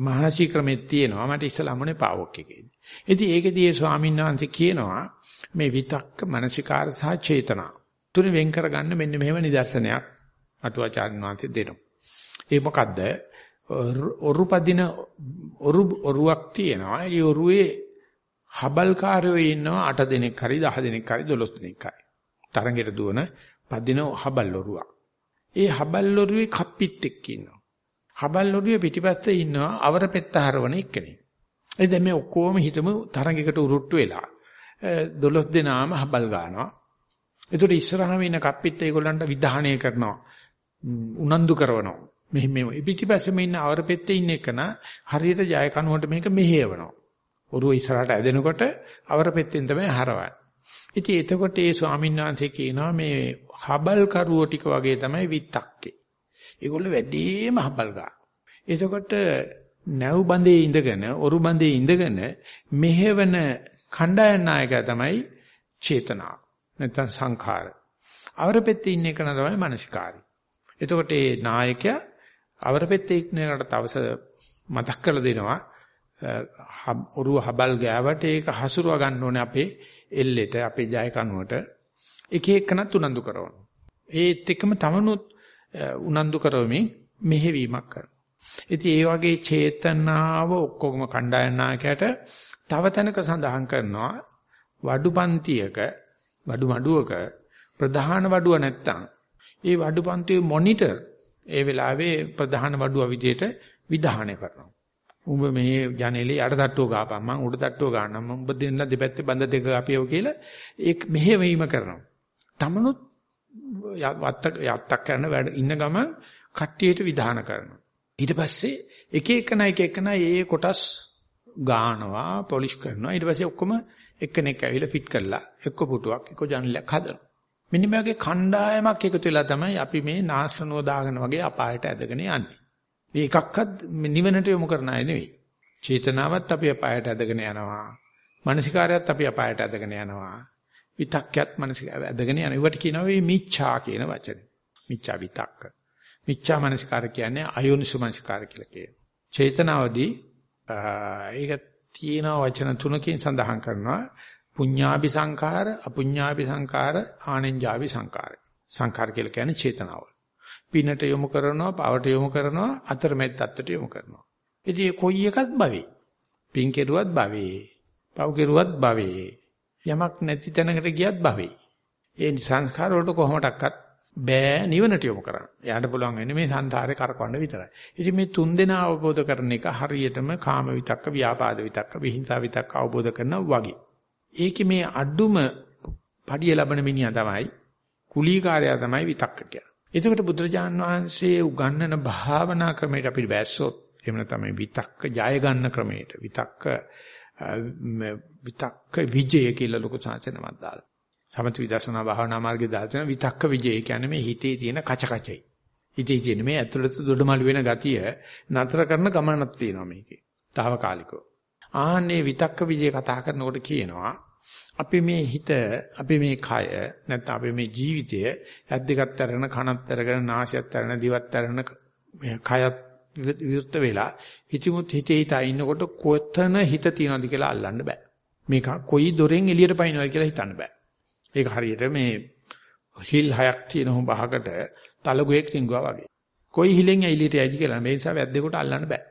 මහසි ක්‍රමෙත් තියෙනවා මට ඉස්සලා මොනේ පාවොක් එකේ. ඉතින් ඒකදී ඒ ස්වාමීන් වහන්සේ කියනවා මේ විතක්ක මනසිකාර සහ චේතනා තුන වෙන් කරගන්න මෙන්න මෙහෙම නිදර්ශනයක් අටුවාචාර්ය වහන්සේ දෙනවා. ඒ මොකද්ද? ඔරු පදින ඔරු ඔරුවක් තියෙනවා. ඒ ඔරුවේ හබල්කාරයෝ ඉන්නවා 8 දෙනෙක් හරි 10 දෙනෙක් හරි 12 දෙනෙක් හරි. තරඟයට දුවන පදින හබල් ඔරුවක්. ඒ හබල් ඔරුවේ කප්පිත් එක්ක ඉන්නවා. හබල් ඔරුවේ පිටිපස්සේ ඉන්නවා අවර පෙත්ත හරවන එක්කෙනෙක්. ඒ දැන් මේ ඔක්කොම හිතමු තරඟයකට උරුට්ටු වෙලා 12 දෙනාම හබල් ගන්නවා. ඒතකොට ඉස්සරහම ඉන්න කප්පිත් ඒගොල්ලන්ට විධානය කරනවා. උනන්දු කරනවා. මෙහෙම මේ පිටිපස්සෙම ඉන්න අවරපෙත්තේ ඉන්න එකන හරියට ජය කනුවට මේක මෙහෙයවනවා. ඔරුව ඉස්සරහට ඇදෙනකොට අවරපෙත්තෙන් තමයි හරවන්නේ. ඉතින් එතකොට ඒ ස්වාමීන් වහන්සේ කියනවා මේ හබල් කරුවෝ ටික වගේ තමයි විත්තක්කේ. ඒගොල්ලෝ වැඩිම හබල් ගන්න. එතකොට නැව් බඳේ ඉඳගෙන ඔරු බඳේ ඉඳගෙන මෙහෙවන කණ්ඩායම් නායකයා තමයි චේතනාව. නැත්නම් සංඛාර. අවරපෙත්තේ ඉන්න එක තමයි මානසිකාරය. එතකොට ඒ නායකයා අවරපෙත්තේ ඉන්නකට තවස මතක් කරලා දෙනවා ඔරුව හබල් ගෑවට ඒක හසුරුව ගන්න ඕනේ අපේ එල්ලෙට අපේ ජය කනුවට එක එකනත් උනන්දු කරනවා. ඒත් එක්කම තමනුත් උනන්දු කරවමින් මෙහෙවීමක් කරනවා. ඉතින් ඒ වගේ චේතනාව ඔක්කොගම කණ්ඩායම් නායකයට තව තැනක සඳහන් කරනවා වඩු පන්තියක වඩු මඩුවක ප්‍රධාන වඩුව නැත්තම් ඒ වඩු පන්තියේ මොනිටර් ඒ වෙලාවේ ප්‍රධාන වඩුව විදියට විධානය කරනවා. උඹ මේ ජනේලේ යට තට්ටුව ගාපන් මං උඩ තට්ටුව ගන්නම් මං උඹ දෙන්න දෙපැත්තේ බඳ දෙක අපියව කියලා ඒ මෙහෙවීම කරනවා. තමනුත් යත්තක් යත්තක් කරන වැඩ ඉන්න ගමන් කට්ටියට විධාන කරනවා. ඊට පස්සේ එක එකන එක එකන ඒ කොටස් ගානවා පොලිෂ් කරනවා ඊට පස්සේ ඔක්කොම එක්කෙනෙක් ඇවිල්ලා ෆිට කරලා එක්ක පුටුවක් එක්ක ජනලයක් හදනවා. මෙන්න මේ වගේ කණ්ඩායමක් එකතු වෙලා තමයි අපි මේ නාස්රණුව දාගෙන වගේ අපායට ඇදගෙන යන්නේ. මේ එකක්වත් නිවනට යොමු කරන අය නෙවෙයි. චේතනාවත් අපි අපායට ඇදගෙන යනවා. මානසිකාරයත් අපි අපායට ඇදගෙන යනවා. විතක්කයත් මානසික ඇදගෙන යනවා. ඒවට කියනවා මේ මිච්ඡා කියන වචනේ. මිච්ඡා විතක්ක. මිච්ඡා මානසිකාර කියන්නේ අයෝනිසු මානසිකාර කියලා කියනවා. චේතනාවදී ඒක තියෙන වචන තුනකින් සඳහන් කරනවා පුඤ්ඤාභි සංඛාර, අපුඤ්ඤාභි සංඛාර, ආනෙන්ජාභි සංඛාර. සංඛාර කියලා කියන්නේ චේතනාව. පිනට යොමු කරනවා, පවට යොමු කරනවා, අතරමැද තත්ත්වයට යොමු කරනවා. ඉතින් කොයි එකත් භවේ. පින් කෙරුවත් භවේ. පව් කෙරුවත් භවේ. යමක් නැති තැනකට ගියත් භවේ. ඒ සංස්කාර වලට කොහොමඩක්වත් බෑ නිවනට යොමු කරන්න. එයාට පුළුවන් වෙන්නේ මේ සංසාරේ කරකවන්න විතරයි. ඉතින් මේ තුන් දෙනා අවබෝධ කරන එක හරියටම කාම විතක්ක, ව්‍යාපාද විතක්ක, විහිංසා විතක්ක අවබෝධ කරනවා වගේ. ඒකේ මේ අඩුම පඩිය ලබන මිනිහා තමයි කුලීකාරයා තමයි විතක්ක කියන්නේ. එතකොට බුදුරජාන් වහන්සේ උගන්වන භාවනා ක්‍රමයට අපි වැස්සොත් එහෙම නැත්නම් විතක්ක ජය ගන්න ක්‍රමයට විතක්ක විතක්ක විජය කියලා ලොකු සාචනමක් දාලා. සමථ විදර්ශනා භාවනා මාර්ගයේ දාන විතක්ක විජය කියන්නේ මේ හිතේ තියෙන කච කචයි. හිතේ තියෙන මේ ඇතුළත දොඩමළු වෙන ගතිය නතර කරන ගමනක් තියෙනවා මේකේ. తాවකාලිකව. ආන්නේ විතක්ක විජය කතා කරනකොට කියනවා අපි මේ හිත අපි මේ කය නැත්නම් අපි මේ ජීවිතය ඇස් දෙකත් අරගෙන කනත් අරගෙන නාසයත් අරගෙන දිවත් අරගෙන කයත් විරුද්ධ වෙලා හිතමුත් හිතේ හිත ඉන්නකොට කොතන හිත තියනවද කියලා අල්ලන්න බෑ. මේක කොයි දොරෙන් එළියට පයින්නවද කියලා හිතන්න බෑ. ඒක හරියට මේ හිල් හයක් තියෙන හො බහකට තලගුවෙක් සිංගුවා වගේ. කොයි හිලෙන් එළියට යයිද කියලා. මේ නිසා වැද්දෙකුට අල්ලන්න බෑ.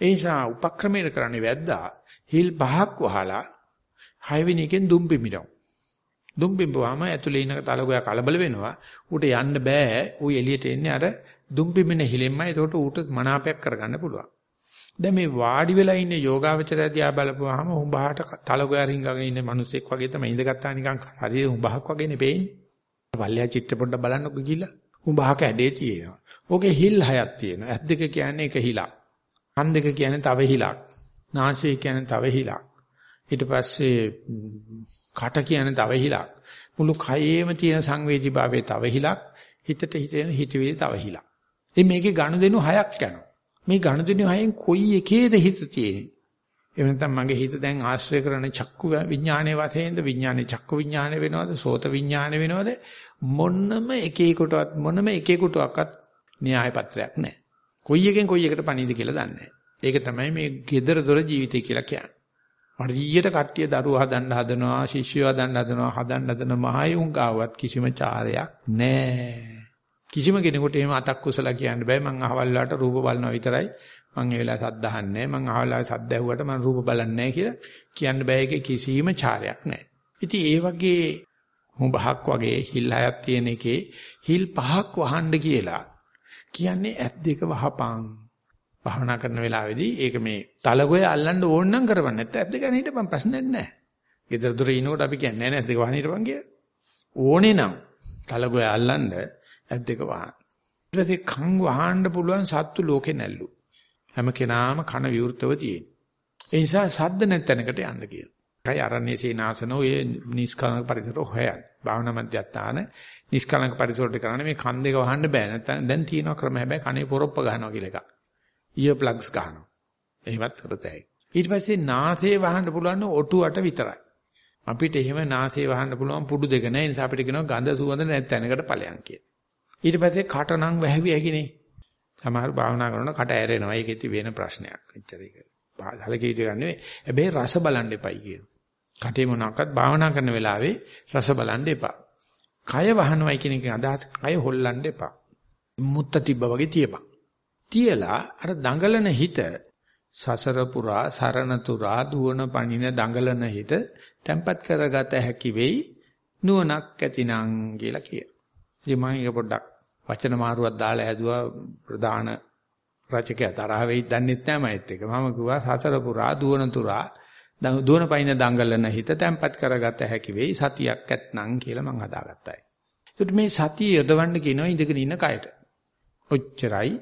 ඒ නිසා උපක්‍රමයට කරන්නේ වැද්දා හිල් පහක් වහලා හයවෙනි එකෙන් දුම් පිඹිනවා. දුම් පිඹුවාම ඇතුලේ ඉන්න තලගොයා කලබල වෙනවා. ඌට යන්න බෑ. ඌ එළියට එන්නේ අර දුම් පිඹින හිලෙන්මයි. ඒකට ඌට මනාපයක් කරගන්න පුළුවන්. දැන් මේ වාඩි වෙලා ඉන්න යෝගාවචරය දිහා බලපුවාම උඹහට තලගොයා රින්ගගෙන ඉන්න මිනිසෙක් වගේ තමයි ඉඳගත්තා නිකන් හරිය උඹහක් වගේ නෙපෙන්නේ. පල්ලියා චිත්‍ර පොඩ්ඩක් බලන්නකෝ ගිහිල්ලා. උඹහක ඇඩේ තියෙනවා. ඕකේ හිල් හයක් තියෙනවා. ඇස් දෙක කියන්නේ එක හිලක්. කන් දෙක කියන්නේ තව හිලක්. නාසය කියන්නේ තව හිලක්. ඊට පස්සේ කට කියන්නේ තව හිලක්. මුළු කයේම තියෙන සංවේදීභාවයේ තව හිලක්. හිතට හිතෙන හිතවිලි තව හිලක්. ඉතින් මේකේ ගනුදෙනු හයක් යනවා. මේ ගනුදෙනු හයෙන් කොයි එකේද හිත තියෙන්නේ? එහෙම නැත්නම් මගේ හිත දැන් ආශ්‍රය කරන චක්කු විඥානයේ වශයෙන්ද විඥානේ චක්කු විඥාන වෙනවද සෝත විඥාන වෙනවද මොන්නම එකේකටවත් මොනම එකේකටවත් න්‍යාය පත්‍රයක් නැහැ. කොයි එකෙන් කොයි එකට පණීද කියලා දන්නේ නැහැ. ඒක තමයි මේ gedara dora ජීවිතය කියලා කියන්නේ. හරියට කට්ටිය දරුවෝ හදන්න හදනවා, ශිෂ්‍යයෝ හදන්න හදනවා, හදන්න හදන මහයුන් ගාවත් කිසිම චාරයක් නැහැ. කිසිම කෙනෙකුට එහෙම අතක් කුසල කියන්න බෑ. මං අහවල් වලට රූප බලනවා විතරයි. මං ඒ වෙලාව සද්ද අහන්නේ මං අහවල් සද්ද ඇහුවට මං රූප බලන්නේ නැහැ කියලා කියන්න බෑ. ඒකේ කිසිම චාරයක් නැහැ. ඉතින් ඒ වගේ හුඹහක් වගේ හිල් හයක් තියෙන එකේ හිල් පහක් වහන්න කියලා කියන්නේ ඇත් දෙක වහපං. භාවනා කරන වෙලාවේදී ඒක මේ තලගොය අල්ලන්න ඕන නම් කරවන්න නැත්නම් ඇත් දෙක ගන්න හිටපන් ප්‍රශ්නයක් නැහැ. ගෙදර දොර ඉනකොට අපි කියන්නේ නැහැ ඇත් දෙක වහන්න හිටපන් කියලා. ඕනේ නම් තලගොය අල්ලන්න ඇත් දෙක වහන්න. ඊට පස්සේ කන් වහන්න පුළුවන් සත්තු ලෝකේ නැල්ලු. හැම කෙනාම කන විවෘතව තියෙන. ඒ නිසා සද්ද නැත්ැනකට යන්න කියනවා. කයි අරණ්‍ය සීනාසන ඔය නිස්කලංක පරිසර හොයන්. භාවනා මධ්‍යස්ථාන නිස්කලංක පරිසරට කරන්නේ මේ කන් දෙක වහන්න බෑ. නැත්නම් දැන් තියෙනවා ක්‍රම හැබැයි කනේ පොරොප්ප ගන්නවා කියලා එකක්. ඉයර් ප්ලග්ස් ගන්නවා. එහෙමත් කරතයි. ඊට පස්සේ නාසයේ වහන්න පුළුවන් ඔටුවට විතරයි. අපිට එහෙම නාසයේ වහන්න පුළුවන් පුඩු දෙක නැහැ. ඒ නිසා අපිට කියනවා ගඳ සුවඳ නැත්ැනකට ඵලයන් කියලා. ඊට පස්සේ කට නම් වැහවි හැකිනේ. සමහර භාවනා කරනකොට කට ඇරෙනවා. ඒක ඉති වෙන ප්‍රශ්නයක්. එච්චර ඒක. හලකීට ගන්න නෙවෙයි. හැබැයි රස බලන්න එපයි කියන. කටේ මොනවාක්වත් භාවනා කරන වෙලාවේ රස බලන්න එපා. කය වහනවයි කියන එක අදහස් කය හොල්ලන්න එපා. මුත්ත තිබ්බ වගේ තියපන්. තියලා අර දඟලන හිත සසර පුරා සරණ තුරා දුවන පණින දඟලන හිත තැම්පත් කරගත හැකි වෙයි නුවණක් ඇතිනම් කියලා කිය. ඉතින් මම ඒක පොඩ්ඩක් වචන මාරුවක් දාලා හැදුවා ප්‍රධාන රචකයා තරහ වෙයි දන්නෙත් නැහැ මයිත් එක. මම කිව්වා සසර පුරා දුවන තුරා දුවන පයින් දඟලන හිත තැම්පත් කරගත හැකි වෙයි සතියක් ඇත්නම් කියලා මම හදාගත්තා. ඒකට මේ සතිය යොදවන්න කියනවා ඉඳගෙන ඉන්න කයට. ඔච්චරයි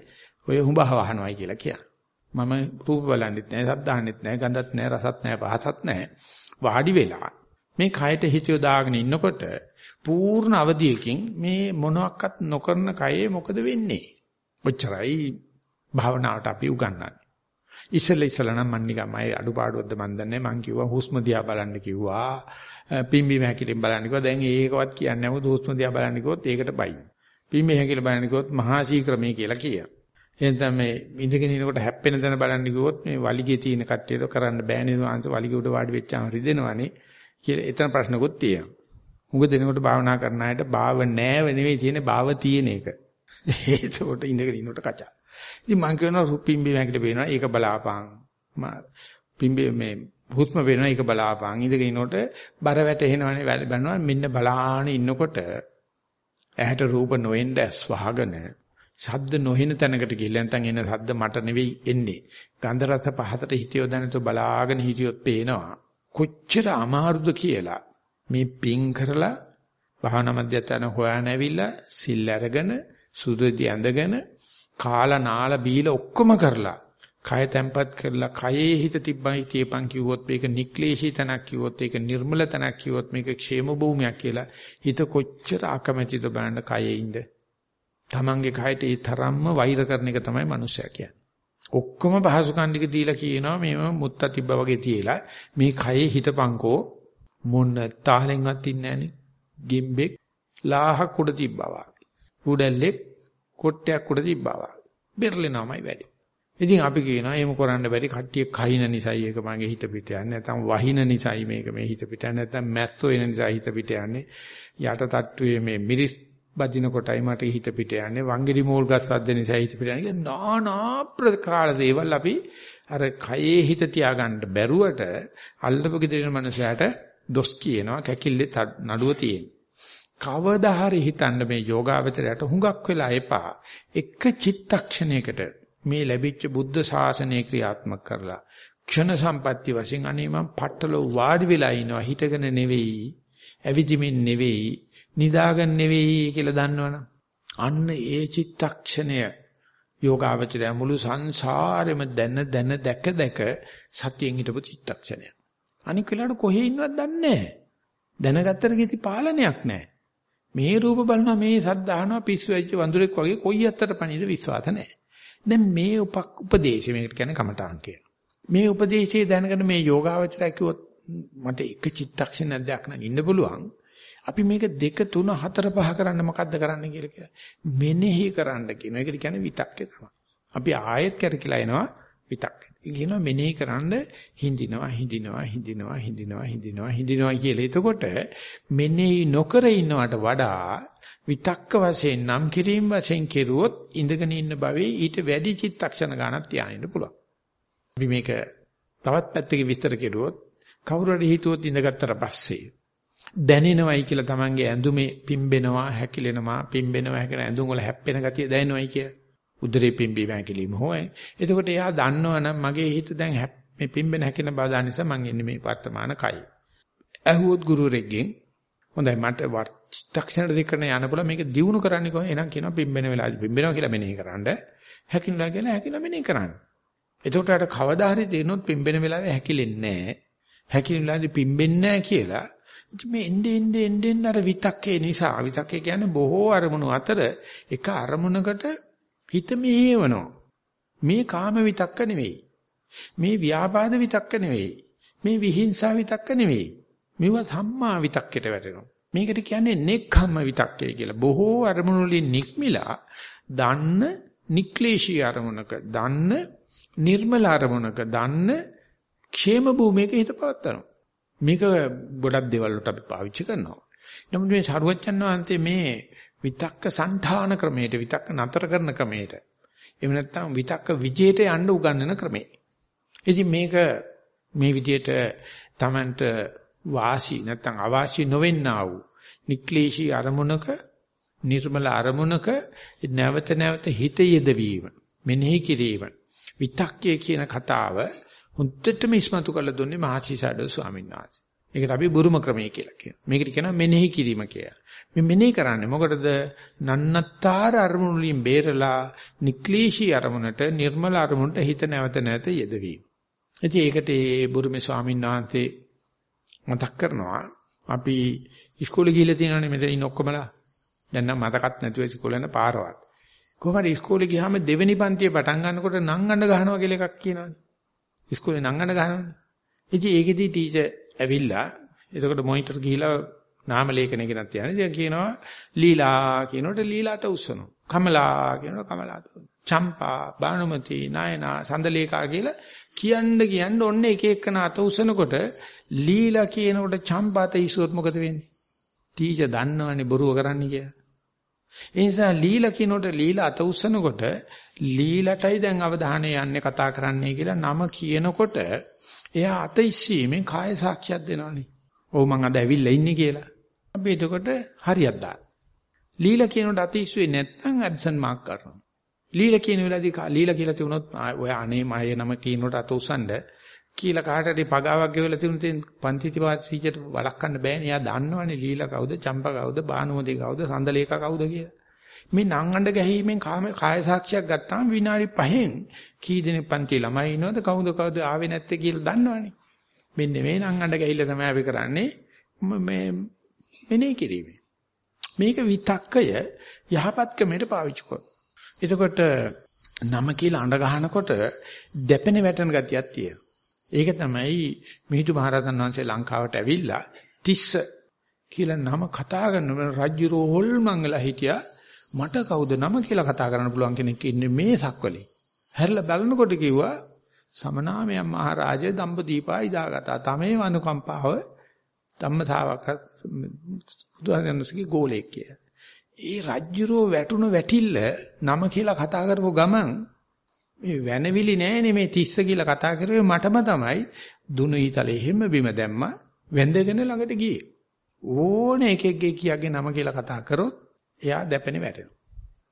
ඔය හුඹහ වහනවයි කියලා කියන්නේ. මම රූප බලන්නෙත් නැහැ, ශබ්ද අහන්නෙත් නැහැ, ගඳත් නැහැ, රසත් නැහැ, පහසත් නැහැ. වාඩි වෙලා මේ කයට හිත යොදාගෙන ඉන්නකොට පූර්ණ අවධියකින් මේ මොනවත් නොකරන කයේ මොකද වෙන්නේ? ඔච්චරයි භාවනාවට අපි උගන්වන්නේ. ඉස්සෙල්ල ඉස්සෙල්ල නම් මම නිකන් මයි අඩුපාඩුවක්ද මන් දන්නේ මං කිව්වා හුස්ම දිහා බලන්න කිව්වා. පිම්බි මහැකිලින් බලන්න කිව්වා. දැන් ඒකවත් කියන්නේ නැමුද හුස්ම දිහා බලන්න කිව්වොත් ඒකට බයි පිම්බි මහැකිලි බලන්න කිව්වොත් මහා ශීක්‍රමයේ කියලා කියනවා. එහෙනම් මේ ඉඳගෙන ඉනකොට හැප්පෙන දන බලන්න කිව්වොත් මේ වලිගේ තියෙන කට්ටියට කරන්න බෑනේ වංශ වලිගේ උඩ වාඩි වෙච්චාම රිදෙනවනේ කියලා එතන ප්‍රශ්නකුත් තියෙනවා. මුග දෙනකොට භාවනා කරන අයට භාව නෑව නෙවෙයි තියෙන්නේ භාව තියෙන එක. ඒකට ඉඳගෙන ඉන්නකොට කචා. ඉතින් මං කියනවා පිම්බි මැකිට පේනවා ඒක බලාපං. පිම්බි මේ හුස්ම වෙනවා ඒක බලාපං. ඉඳගෙන ඉනකොට බර වැටෙනවනේ බලනවා මෙන්න බලාන ඉන්නකොට ඇහැට රූප නොෙන්න ඇස් වහගෙන ශබ්ද නොහෙන තැනකට ගිහලා නැත්නම් එන ශබ්ද මට නෙවෙයි එන්නේ. ගන්ධ රස පහතට හිතියෝ දැනතු බලාගෙන හිටියොත් පේනවා. කොච්චර අමාරුද කියලා. මේ පිං කරලා භාවනා මධ්‍යස්ථාන හොයන ඇවිල්ලා සිල් අරගෙන සුදුදි ඇඳගෙන කාලා නාලා බීලා ඔක්කොම කරලා කය තැම්පත් කරලා කයේ හිත තිබ්බයි තියපන් කිව්වොත් මේක නික්ලේශී තනක් කිව්වොත් ඒක නිර්මල තනක් කිව්වොත් මේක ക്ഷേම භූමියක් කියලා හිත කොච්චර අකමැතිද බලන්න කයේ ඉඳ තමන්ගේ කයට ඒ තරම්ම වෛර කරන එක තමයි මනුස්සයා කියන්නේ. ඔක්කොම පහසුකම් ටික දීලා කියනවා මේව මුත්ත තිබ්බා වගේ තියලා මේ කයේ හිටපන්කෝ මොන තාලෙන්වත් ඉන්නේ නැහනේ. ගෙම්බෙක් ලාහක් උඩ තිබ්බා වගේ. උඩැල්ලෙක් කොට්ටයක් උඩ තිබ්බා වගේ. බෙරලෙනවමයි වැඩි. ඉතින් අපි කියනවා එහෙම කරන්න බැරි කට්ටිය කහින නිසායි ඒක මගේ හිත පිට යන්නේ නැත්නම් වහින නිසායි මේක මේ හිත පිට යන්නේ නැත්නම් මැස්සෝ එන නිසා හිත පිට යන්නේ යට තට්ටුවේ මේ මිරිස් බදින කොටයි මට හිත පිට යන්නේ වංගිරි මූල් ගස් රද්ද නිසා හිත පිට යන්නේ නානා ප්‍රකාර දේවල් අපි අර කයේ හිත තියාගන්න බැරුවට අල්ලපු ගෙදරින මනුස්සයාට දොස් කියනවා කැකිල්ලේ නඩුව තියෙන. කවදා හරි හිතන්න මේ යෝගාවචරයට හුඟක් වෙලා එපා. එක චිත්තක්ෂණයකට මේ ලැබිච්ච බුද්ධ ශාසනය ක්‍රියාත්මක කරලා ක්ෂණ සම්පatti වශයෙන් අනේ මම පట్టල වාඩි වෙලා ඉනවා හිතගෙන නෙවෙයි ඇවිදිමින් නෙවෙයි නිදාගෙන නෙවෙයි කියලා දන්නවනම් අන්න ඒ චිත්තක්ෂණය යෝගාවචරය මුළු සංසාරෙම දැන දැන දැක දැක සතියෙන් හිටපු චිත්තක්ෂණය. අනික වෙලාවට කොහේ ඉන්නවද දන්නේ නැහැ. දැනගත්තට කිසි පාලනයක් නැහැ. මේ රූප බලනවා මේ සද්ද අහනවා පිස්සු වෙච්ච වඳුරෙක් වගේ කොයි අත්තට පණිද විශ්වාස නැහැ. දැන් මේ උපදේශය මේකට කියන්නේ කමඨාන් කියලා. මේ උපදේශය දැනගෙන මේ යෝගාවචරය කිව්වොත් මට එක චිත්තක්ෂණයක් දෙයක් නම් ඉන්න පුළුවන්. අපි මේක දෙක තුන හතර පහ කරන්න මොකද්ද කරන්න කියලා කියලා. මෙනෙහි කරන්න කියනවා. ඒකට කියන්නේ විතක්කේ තමයි. අපි ආයෙත් කරකිලා එනවා විතක්කේ. කියනවා මෙනෙහි කරන්න හිඳිනවා හිඳිනවා හිඳිනවා හිඳිනවා හිඳිනවා හිඳිනවා කියලා. එතකොට මෙනෙහි නොකර ඉන්නවට වඩා විතක්ක වශයෙන් නම් කිරීම වශයෙන් කෙරුවොත් ඉඳගෙන ඉන්න භවයේ ඊට වැඩි චිත්තක්ෂණ ගණක් තියාගෙන පුළුවන්. අපි මේක තවත් පැත්තකින් විස්තර කෙරුවොත් කවුරු හරි හිතුවොත් ඉඳගත්තර පස්සේ දැනෙනවයි කියලා Tamange ඇඳුමේ පිම්බෙනවා හැකිලෙනවා පිම්බෙනවා හැකිලෙන ඇඳුම් වල හැප්පෙන ගතිය දැනෙනවයි කිය. උදරේ පිම්බීම හැකිලිම හොය. එතකොට එයා දන්නවනම් මගේ හිත දැන් මේ පිම්බෙන හැකින බව දන්න නිසා මං ඉන්නේ මේ වර්තමාන කයි. ඇහුවොත් ගුරුවරෙක්ගෙන් හොඳයි මට චිත්තක්ෂණ දෙකන යන බල මේක දිනු කරන්නේ කොහොමද? එහෙනම් කියනවා පිම්බෙන වෙලාවදී පිම්බෙනවා කියලා මෙනෙහි කරන්න. හැකිනවා කියලා හැකිනවා මෙනෙහි කරන්න. එතකොට අර කවදා හරි තේරෙනොත් පිම්බෙන වෙලාවේ හැකිලෙන්නේ නැහැ. හැකින වෙලාවේදී පිම්බෙන්නේ නැහැ කියලා. ඉතින් මේ එnde ende ende ende අර විතක්කේ නිසා විතක්කේ කියන්නේ බොහෝ අරමුණු අතර එක අරමුණකට හිත මෙහෙවනවා. මේ කාම විතක්ක නෙවෙයි. මේ ව්‍යාපාද විතක්ක නෙවෙයි. මේ විහිංසා විතක්ක නෙවෙයි. මේවා සම්මා විතක්කයට වැටෙනවා. මේකට කියන්නේ නෙක්ඛම්ම විතක්කය කියලා. බොහෝ අරමුණු වලින් නික්මිලා දන්න නික්ලේශී අරමුණක දන්න නිර්මල අරමුණක දන්න ക്ഷേම භූමියක හිත පවත්නවා. මේක ගොඩක් දේවල් වලට අපි පාවිච්චි කරනවා. නමුත් මේ සරුවච්චන් වහන්සේ මේ විතක්ක සංධාන ක්‍රමයට විතක්ක නතර කරන ක්‍රමයට එහෙම නැත්නම් විතක්ක විජේට යන්න උගන්වන ක්‍රමේ. ඉතින් මේක මේ විදියට Tamanට වාසි නැත්නම් අවාසි නොවෙන්නා වූ නික්ලේශී අරමුණක නිර්මල අරමුණක නැවත නැවත හිත යෙදවීම මෙනෙහි කිරීම විතක්කය කියන කතාව හුද්දටම ඉස්මතු කරලා දුන්නේ මහසිසඩෝ ස්වාමීන් වහන්සේ. ඒකට අපි බුරුම ක්‍රමය කියලා කියනවා. මේකට කියනවා මෙනෙහි කිරීම කියලා. මේ මෙනෙහි කරන්නේ මොකටද? නන්නත්තර අරමුණු වලින් බේරලා නික්ලේශී අරමුණට නිර්මල අරමුණට හිත නැවත නැවත යෙදවීම. ඉතින් ඒකට ඒ බුරුමේ ස්වාමීන් වහන්සේ මතක් කරනවා අපි ඉස්කෝලේ ගිහිල්ලා තියෙනවානේ මෙතන ඉන්න ඔක්කොමලා. දැන් නම් මතකත් නැතුව ඉස්කෝලේ යන පාරවත්. කොහමද ඉස්කෝලේ ගියාම දෙවෙනි පන්තියේ පටන් ගන්නකොට නංගන්න ගහනවා කියලා එකක් කියනවානේ. ඉස්කෝලේ නංගන ගහනවනේ. ඉතින් ඒකෙදි ටීචර් ඇවිල්ලා එතකොට මොනිටර් ගිහිලා නාම ලේඛනය කියනක් තියන්නේ. ඉතින් කියනවා ලීලා කියනකොට ලීලාත උස්සනවා. කමලා කියනකොට කමලාත. චම්පා, බානුමති, නායනා, සඳලේකා කියලා කියන්න කියන්න ඔන්න එක එකන අත උස්සනකොට ලීලා කියනකොට චම්පාත ඊසුවොත් මොකද වෙන්නේ? ටීචර් දන්නවනේ බොරුව කරන්න කියලා. ඒ නිසා ලීලා කියනකොට ලීලා අත උස්සනකොට ලීලටයි දැන් අවධානය යන්නේ කතා කරන්නේ කියලා නම කියනකොට එයා අත ඉස්සීමෙන් කාය සාක්ෂියක් දෙනවනේ. ඔව් මං අද ඇවිල්ලා ඉන්නේ කියලා. අපි එතකොට හරියක් දාන. ලීලා කියනකොට අත ඉස්සුවේ නැත්නම් ඇබ්සන්ට් මාක් කරනවා. ලීලා කියන වෙලාවේදී ලීලා කියලා තිබුණොත් ඔය අනේ මගේ නම කියනකොට අත උස්සන්න කියලා කාට හරි පගාවක් ගෙවලා තිබුණ තෙන් පන්තිති වාසීචට වළක්වන්න බෑනේ. එයා දන්නවනේ ලීලා කවුද, චම්පා කවුද, බානුමති කවුද, සඳලේකා කවුද කියලා. මේ නංගඬ ගැහිීමෙන් කාම කාය සාක්ෂියක් ගත්තාම විනාඩි 5න් කී දෙනෙක් පන්ති ළමයි ඉන්නවද කවුද කවුද ආවේ නැත්තේ කියලා දන්නවනේ. මෙන්න මේ නංගඬ ගැහිල්ල තමයි අපි කරන්නේ මේ මෙනේ කිරීමේ. මේක විතක්කය යහපත් ක්‍රමයට පාවිච්චි කරනවා. එතකොට නම කියලා අඬ ගහනකොට දෙපෙන වැටෙන ගතියක් තියෙනවා. ඒක තමයි මිහිඳු මහරහතන් වහන්සේ ලංකාවට ඇවිල්ලා තිස්ස කියලා නම කතා කරන රජ්ජුරෝ හොල්මංගලා හිටියා මට කවුද නම කියලා කතා කරන්න පුළුවන් කෙනෙක් ඉන්නේ මේ සක්වලේ. හැරිලා බලනකොට කිව්වා සමනාමයන් මහරජා දම්පදීපා ඉදාගතා. තමේ අනුකම්පාව ධම්මතාවක බුදුහාමන්සේගේ ගෝලෙක් කිය. ඒ රජ්ජුරෝ වැටුණු වැටිල්ල නම කියලා කතා කරපුව ගමන් මේ වැනවිලි නෑනේ මේ තිස්ස කියලා කතා කරුවේ මටම තමයි දුනු ඊතලේ හැම බිම දැම්මා වැඳගෙන ළඟට ගියේ. ඕන එකෙක්ගේ කියාගේ නම කියලා කතා කරොත් එයා දැපෙනේ වැටෙනවා.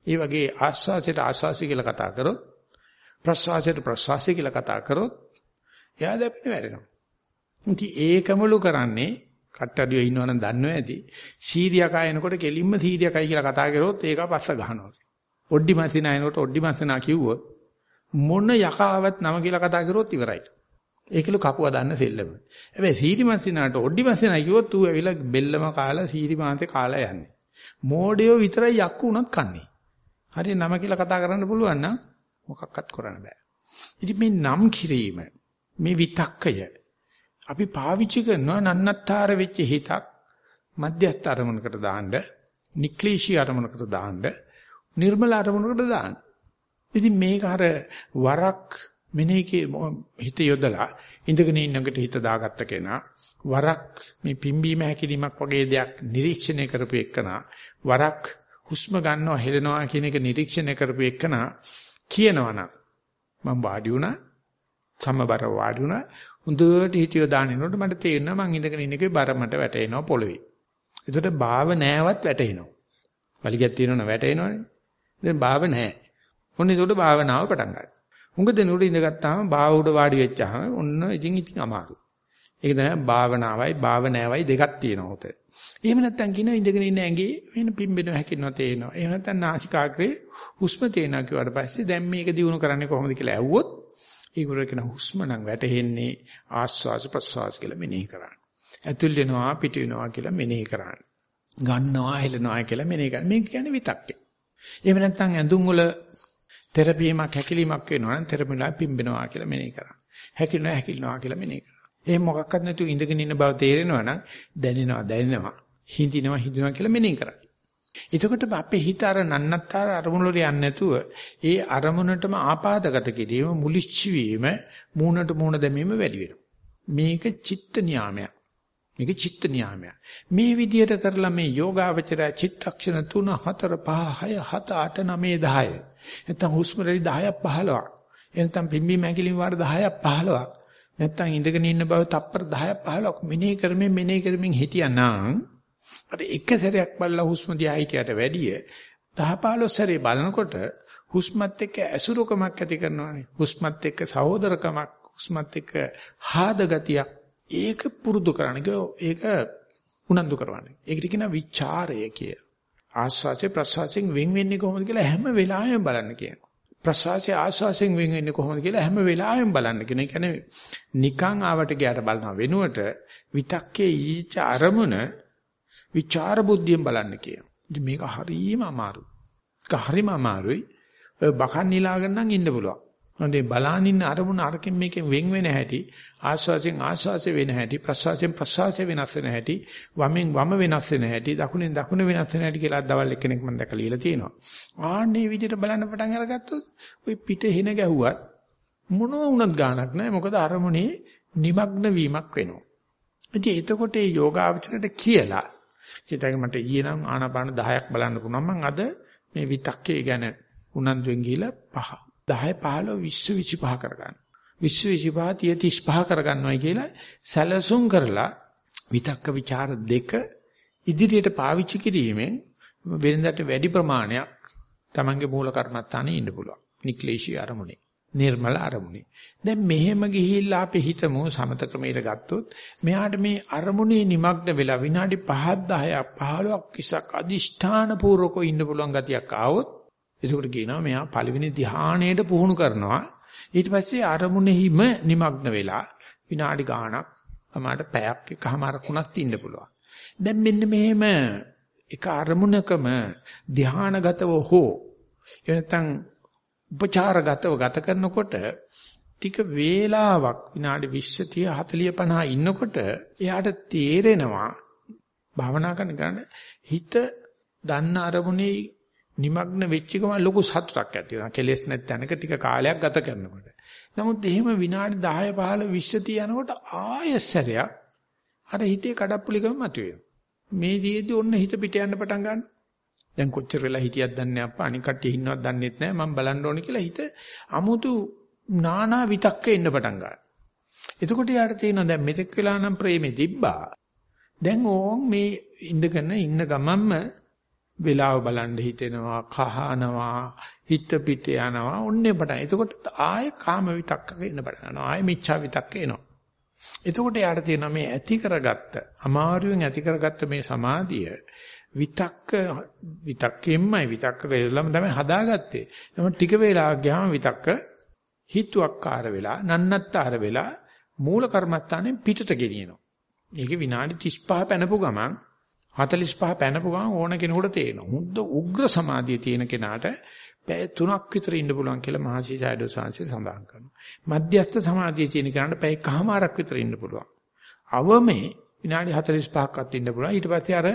ඒ වගේ ආස්වාසයට ආස්වාසි කියලා කතා කරොත් ප්‍රස්වාසයට ප්‍රස්වාසි කියලා කතා කරොත් එයා දැපෙනේ වැටෙනවා. ඉතින් ඒකමලු කරන්නේ කට්ටඩිය ඉන්නවනම් දන්නව ඇති. සීරියා කයනකොට කෙලින්ම සීරියා කයි කියලා කතා කරොත් ඒක පස්ස ගහනවා. ඔඩ්ඩි මැසිනා එනකොට ඔඩ්ඩි මැසිනා කිව්වොත් මොන යකාවත් නම කියලා කතා කරොත් ඉවරයි. ඒකලු කපුවා දන්න සෙල්ලම. හැබැයි සීරි මැසිනාට ඔඩ්ඩි මැසිනා කිව්වොත් ඌ ඇවිල්ලා බෙල්ලම කාලා සීරි මාතේ කාලා යන්නේ. මෝඩයෝ විතරයි යක්කු උනත් කන්නේ. හරි නම කියලා කතා කරන්න පුළුවන් නම් මොකක්වත් කරන්න බෑ. ඉතින් මේ නම් කිරීම මේ විතක්කය අපි පාවිච්චි කරනවා නන්නත්තර වෙච්ච හිතක් මධ්‍යස්ථ අරමුණකට දාන්න, නික්ලේශී අරමුණකට දාන්න, නිර්මල අරමුණකට දාන්න. ඉතින් මේක අර වරක් මෙනෙහි හිත යොදලා ඉඳගෙන ඉන්නකට හිත දාගත්ත කෙනා වරක් මේ පිම්බීම හැකිලිමක් වගේ දෙයක් නිරීක්ෂණය කරපු එකනා වරක් හුස්ම ගන්නවා හෙලනවා කියන එක නිරීක්ෂණය කරපු එකනා කියනවනම් මම වාඩි වුණා සමබර වාඩි වුණා හොඳට හිතිය දානිනකොට මට තේරෙනවා මං ඉඳගෙන ඉන්න එකේ බර මට වැටෙනවා පොළවේ. ඒකට භාව නෑවත් වැටෙනවා. වලිගයක් තියෙනවනේ වැටෙනවනේ. දැන් භාව නෑ. ඔන්න ඒකට භාවනාව පටන් ගන්නවා. හුඟ දෙනුට ඉඳගත්තාම භාව උඩ වාඩි වෙච්චාම ඔන්න ඉතින් ඉතින් අමාරුයි. ඒක තමයි භාවනාවයි භාවනාවයි දෙකක් තියෙනවා උතේ. එහෙම නැත්නම් කියන ඉඳගෙන ඉන්න ඇඟේ වෙන පිම්බෙන හැකිනවා තේනවා. එහෙම නැත්නම් නාසිකාග්‍රේ හුස්ම තේනවා කියවට පස්සේ දැන් මේක දිනු කරන්නේ කොහොමද කියලා ඇහුවොත් ඒගොල්ලෝ කියන හුස්ම නම් වැටෙන්නේ ආස්වාස ප්‍රස්වාස කියලා මෙනෙහි කරන්න. ඇතුල් වෙනවා පිට වෙනවා කියලා මෙනෙහි කරන්න. ගන්නවා හෙලනවා කියලා මෙනෙහි කරන්න. මේක කියන්නේ විතක්කේ. එහෙම නැත්නම් ඇඳුම් වල තෙරපීමක් හැකිලීමක් වෙනවා නම් තෙරපිලා පිම්බෙනවා කියලා මෙනෙහි කරන්න. හැකිලනවා හැකිලනවා කියලා මෙනෙහි කරන්න. එහෙම මොකක්වත් නැතුව ඉඳගෙන ඉන්න බව තේරෙනවා නම් දැනෙනවා දැනෙනවා හිඳිනවා හිඳිනවා කියලා මෙනෙහි කරන්න. එතකොට අපේ හිත අර නන්නත්තර අරමුණු වල යන්නේ නැතුව ඒ අරමුණටම ආපාදගත කිරීම මුලිච්ච වීම මූණට මූණ දැමීම වැඩි වෙනවා. මේක චිත්ත නියාමයක්. මේක චිත්ත නියාමයක්. මේ විදිහට කරලා මේ යෝගාවචරය චිත්තක්ෂණ 3 4 5 6 7 8 9 10. නැත්නම් හුස්ම රැලි 10ක් 15ක්. එනතම් පිම්බි මැකිලින් වාර 10ක් 15ක්. නැත්නම් ඉඳගෙන ඉන්න බව තප්පර 10ක් 15ක් මෙනෙහි කරමින් මෙනෙහි කරමින් හිටියානම් අර එක සැරයක් බලලා හුස්ම දිහා හිටියට වැඩිය 10 15 සැරේ බලනකොට හුස්මත් එක්ක ඇසුරුකමක් ඇති කරනවානේ. හුස්මත් එක්ක සහෝදරකමක්, හුස්මත් එක්ක හාද ගතියක් ඒක පුරුදු කරන්න. ඒක උනන්දු කරවන්න. ඒකට කියනවා විචාරය කිය. ආස්වාසේ ප්‍රසවාසයෙන් වෙන් වෙන්නේ කොහොමද කියලා හැම වෙලාවෙම බලන්න කියනවා. ප්‍රසවාසයේ ආස්වාසයෙන් වෙන් වෙන්නේ කොහොමද කියලා හැම වෙලාවෙම බලන්න කියන. ඒ කියන්නේ නිකං ආවට ගියාට බලනවා වෙනුවට විතක්කේ ඊච අරමුණ විචාර බුද්ධියෙන් බලන්න කියනවා. ඉතින් මේක හරීම අමාරුයි. ඒක හරීම අමාරුයි. ඔය බකන් නිලාගෙන නම් ඉන්න පුළුවන්. හොඳේ බලාන ඉන්න අරමුණ අරකින් මේකෙන් වෙන් වෙන හැටි ආස්වාසයෙන් ආස්වාසය වෙන හැටි ප්‍රස්වාසයෙන් ප්‍රස්වාසය වෙනස් වෙන හැටි වමෙන් වම වෙනස් වෙන හැටි දකුණෙන් දකුණ වෙනස් වෙන හැටි කියලා දවල් එක්කෙනෙක් මම දැකලා ලියලා තියෙනවා. ආන්නේ විදිහට බලන්න පටන් අරගත්තොත් ওই පිට හින ගැහුවත් මොනව වුණත් ගාණක් නැහැ. මොකද අරමුණේ নিমগ্ন වීමක් වෙනවා. ඉතින් එතකොට මේ යෝගාවචරයට කියලා හිතයි මට ඊයේ නම් ආනාපාන 10ක් බලන්න පුළුවන් මම අද මේ විතක්කේ ගැන උනන්දුවෙන් ගිහිලා පහ 10 15 20 25 කරගන්න. 20 25 30 35 කරගන්නවයි කියලා සැලසුම් කරලා විතක්ක ਵਿਚාර දෙක ඉදිරියට පාවිච්චි කිරීමෙන් වෙනදට වැඩි ප්‍රමාණයක් Tamange මූල කර්මත්තානේ ඉන්න පුළුවන්. නික්ලේශී අරමුණේ. නිර්මල අරමුණේ. දැන් මෙහෙම ගිහිල්ලා අපි හිතමු සමත ක්‍රමයට ගත්තොත් මෙයාට මේ අරමුණේ নিমগ্ন වෙලා විනාඩි 5ක් 10ක් 15ක් කිසක් අදිෂ්ඨාන පූර්වකව ඉන්න පුළුවන් ගතියක් ආවොත් එතකොට කියනවා මෙයා පළවෙනි ධ්‍යානයට පුහුණු කරනවා. ඊට පස්සේ අරමුණෙහිම নিমগ্ন වෙලා විනාඩි ගාණක් අමාට පැයක් එකමාරකුණක් ඉන්න පුළුවන්. දැන් මෙන්න මෙහෙම එක අරමුණකම ධ්‍යානගතව හෝ එනතන් උපචාරගතව ගත කරනකොට ටික වේලාවක් විනාඩි 20 30 40 50 ඉන්නකොට එයාට තේරෙනවා භාවනා කරන ගමන් හිත දන්න අරමුණේ নিমগ্ন වෙච්ච ගමන් ලොකු සතුටක් ඇති වෙනවා. කෙලෙස් නැති තැනක ටික කාලයක් ගත කරනකොට. නමුත් එහෙම විනාඩි 10 15 20 යනකොට ආයෙසරයක් අර හිතේ කඩප්පුලිකම මතුවෙනවා. මේ දියේදී ඔන්න හිත පිට යන්න පටන් ගන්නවා. දැන් කොච්චර වෙලා හිටියත් දන්නේ අප්පා අනික කට්ටිය ඉන්නවත් දන්නේත් නැහැ මම බලන්න ඕනේ කියලා හිත අමුතු නානා විතක්ක එන්න පටන් ගන්නවා. එතකොට යාට තේරෙනවා දැන් මෙතෙක් වෙලා නම් ප්‍රේමේ තිබ්බා. දැන් ඕන් මේ ඉඳගෙන ඉන්න ගමන්ම වෙලාව බලන්න හිතෙනවා, කහනවා, හිත පිට යනවා, ඔන්නේ පටන්. එතකොට ආයේ කාම විතක්ක එන්න පටන් ගන්නවා. ආයේ මිච්ඡා විතක්ක එනවා. එතකොට යාට තියෙනවා මේ ඇති කරගත්ත, අමාරුවෙන් ඇති කරගත්ත මේ සමාධිය විතක්ක විතක්කෙම්මයි විතක්ක වේලම තමයි හදාගත්තේ. එහෙනම් ටික වේලාවක් ගියාම විතක්ක හිතුවක්කාර වෙලා, නන්නත්තර වෙලා මූල කර්මත්තානේ පිටට ගෙනියනවා. ඒක විනාඩි 35 පැනපු ගමන් 45 පැනපු ගමන් ඕන කෙනෙකුට තේරෙනවා. මුද්ද උග්‍ර සමාධිය තියෙන කෙනාට පැය 3ක් විතර ඉන්න පුළුවන් කියලා මහසි සයිඩෝ සාංශය සඳහන් කරනවා. මධ්‍යස්ථ සමාධිය තියෙන කෙනාට පැය කහමාරක් විතර ඉන්න පුළුවන්. අවමේ විනාඩි 45ක්වත් ඉන්න පුළුවන්. ඊට පස්සේ අර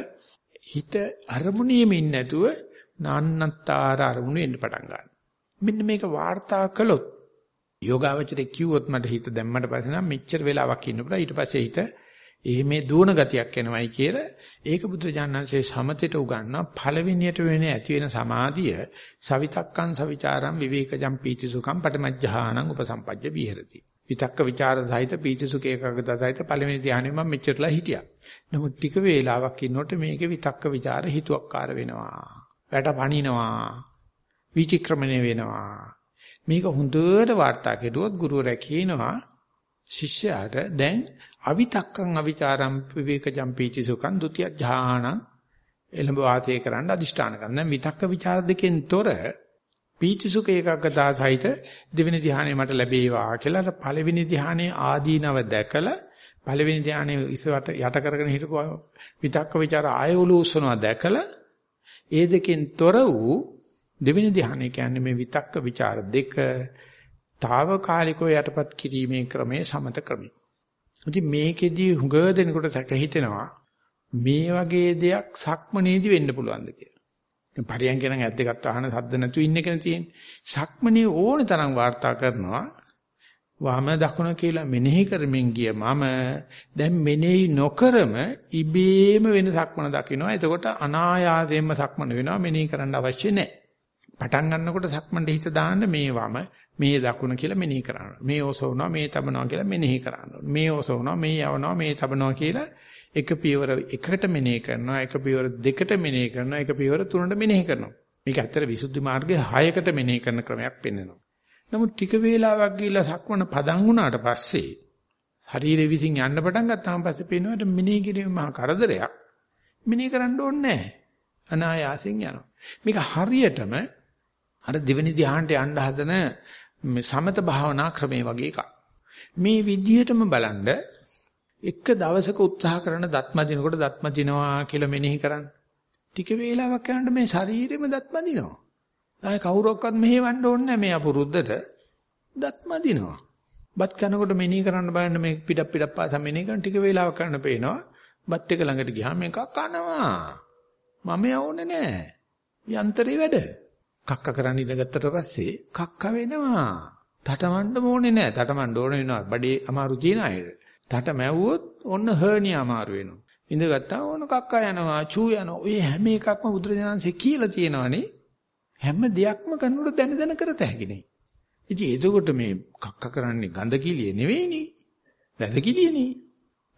හිත අරමුණේම ඉන්නේ නැතුව නාන්නත්තර අරමුණු එන්න පටන් ගන්නවා. මෙන්න මේක වාර්තා කළොත් යෝගාවචරේ කිව්වොත් මට හිත දැම්මට පස්සේ නම් මෙච්චර වෙලාවක් ඉන්න පුළුවන්. ඊට පස්සේ හිත එහෙ මේ දුවන ගතියක් එනවයි කියලා ඒක බුදුජානන්සේ සමතේට උගන්නා පළවෙනියට වෙන ඇති වෙන සමාධිය සවිතක්කං සවිචාරං විවේකජම් පීතිසුඛං පටමජ්ජහානං උපසම්පජ්ජ විහෙරති විතක්ක ਵਿਚාර සහිත පීති සුඛ ඒකාගත සහිත පළවෙනි ධානයේ මම මෙච්චරලා හිටියා. නමුත් ටික වේලාවක් ඉන්නකොට මේකේ විතක්ක ਵਿਚාර හිතුවක්කාර වෙනවා. වැට පනිනවා. විචක්‍රමණය වෙනවා. මේක හොඳට වාර්තා කෙරුවොත් ගුරුවරයා කියනවා ශිෂ්‍යයාට දැන් අවිතක්කං අවිචාරම් විවේකජම් පීති සුඛං ဒုတိ ය ඥාන එළඹ වාසය කරන්න අදිෂ්ඨාන කරන විතක්ක ਵਿਚාර දෙකෙන් තොර පීතිසුඛ ඒකාග්‍රතාව සහිත දෙවෙනි ධ්‍යානය මට ලැබේවා කියලා අර පළවෙනි ධ්‍යානයේ ආදීනව දැකලා පළවෙනි ධ්‍යානයේ ඉස්සරට යට කරගෙන හිටපු විතක්ක ਵਿਚාර ආයෝලු උස්සනවා දැකලා ඒ දෙකෙන් තොර වූ දෙවෙනි ධ්‍යානය කියන්නේ මේ විතක්ක ਵਿਚාර දෙක తాවකාලිකව යටපත් කිරීමේ ක්‍රමයේ සමත ක්‍රමය. ඉතින් මේකෙදී හුඟ දෙනකොට සැක හිතෙනවා මේ වගේ දෙයක් සක්මනේදී වෙන්න පුළුවන්ද කියලා. දැන් පරියන්ක නම් ඇද්ද ගත්ත අහන සද්ද නැතු ඉන්න එකනේ තියෙන්නේ. සක්මනේ ඕනේ තරම් වාර්තා කරනවා. වම දකුණ කියලා මෙනෙහි කරමින් ගිය මම දැන් මෙනෙහි නොකරම ඉබේම වෙන සක්මන දකින්නවා. එතකොට අනායාසයෙන්ම සක්මන වෙනවා මෙනෙහි කරන්න අවශ්‍ය නැහැ. පටන් ගන්නකොට සක්මන්ට හිත දාන්න මේ වම මේ දකුණ කියලා මෙනෙහි කරනවා. මේ ඔසවනවා මේ තබනවා කියලා මෙනෙහි කරනවා. මේ ඔසවනවා මේ යවනවා මේ තබනවා කියලා එක පියවර එකකට මෙනෙහි කරනවා. එක පියවර දෙකට මෙනෙහි කරනවා. එක පියවර තුනකට මෙනෙහි කරනවා. මේක ඇත්තට විසුද්ධි මාර්ගයේ 6කට මෙනෙහි කරන ක්‍රමයක් පෙන්වනවා. නමුත් ටික වේලාවක් ගිහිල්ලා සක්මණ පදන් වුණාට පස්සේ ශරීරෙ විසින් යන්න පටන් ගත්තාම පස්සේ පේනවාට මෙනෙහි කිරීම මහා කරදරයක්. මෙනෙහි කරන්න ඕනේ නැහැ. අනායාසයෙන් යනවා. මේක හරියටම අර දෙවෙනි ධ්‍යානට යන්න හදන මේ සමත භාවනා ක්‍රමේ වගේ එකක්. මේ විදිහටම බලන්න එක දවසක උත්සාහ කරන දත්ම දිනකොට දත්ම දිනවා කියලා මෙනෙහි කරන්න. ටික වේලාවක් යනකොට මේ ශරීරෙම දත්ම දිනවා. ආය කවුරක්වත් මෙහෙවන්න ඕනේ නැහැ මේ අපුරුද්දට. දත්ම දිනවා. බත් කනකොට මෙනෙහි කරන්න බලන්න මේ පිටක් පිටක් පාසා මෙනෙහි කරන ටික වේලාවක් කරන්න පේනවා. බත් එක ළඟට ගියාම මේක කනවා. මම යවන්නේ නැහැ. යන්ත්‍රේ වැඩ. කක්ක කරන්න ඉඳගත්තට පස්සේ කක්ක වෙනවා. තටමඬ ඕනේ නැහැ. තටමඬ ඕන වෙනවා. බඩේ අමාරු තියන අයට. තට මැව්වොත් ඔන්න හර්නියා අමාරු වෙනවා. ඉඳගත්තා ඕන කක්ක යනවා, චූ යනවා. ඔය හැම එකක්ම බුදුරජාණන්සේ කියලා තියෙනවනේ. හැම දෙයක්ම කරනකොට දැන දැන කරත හැකිනේ. ඉතින් එතකොට මේ කක්ක කරන්නේ ගඳ කිලිය නෙවෙයිනේ. වැද කිලියනේ.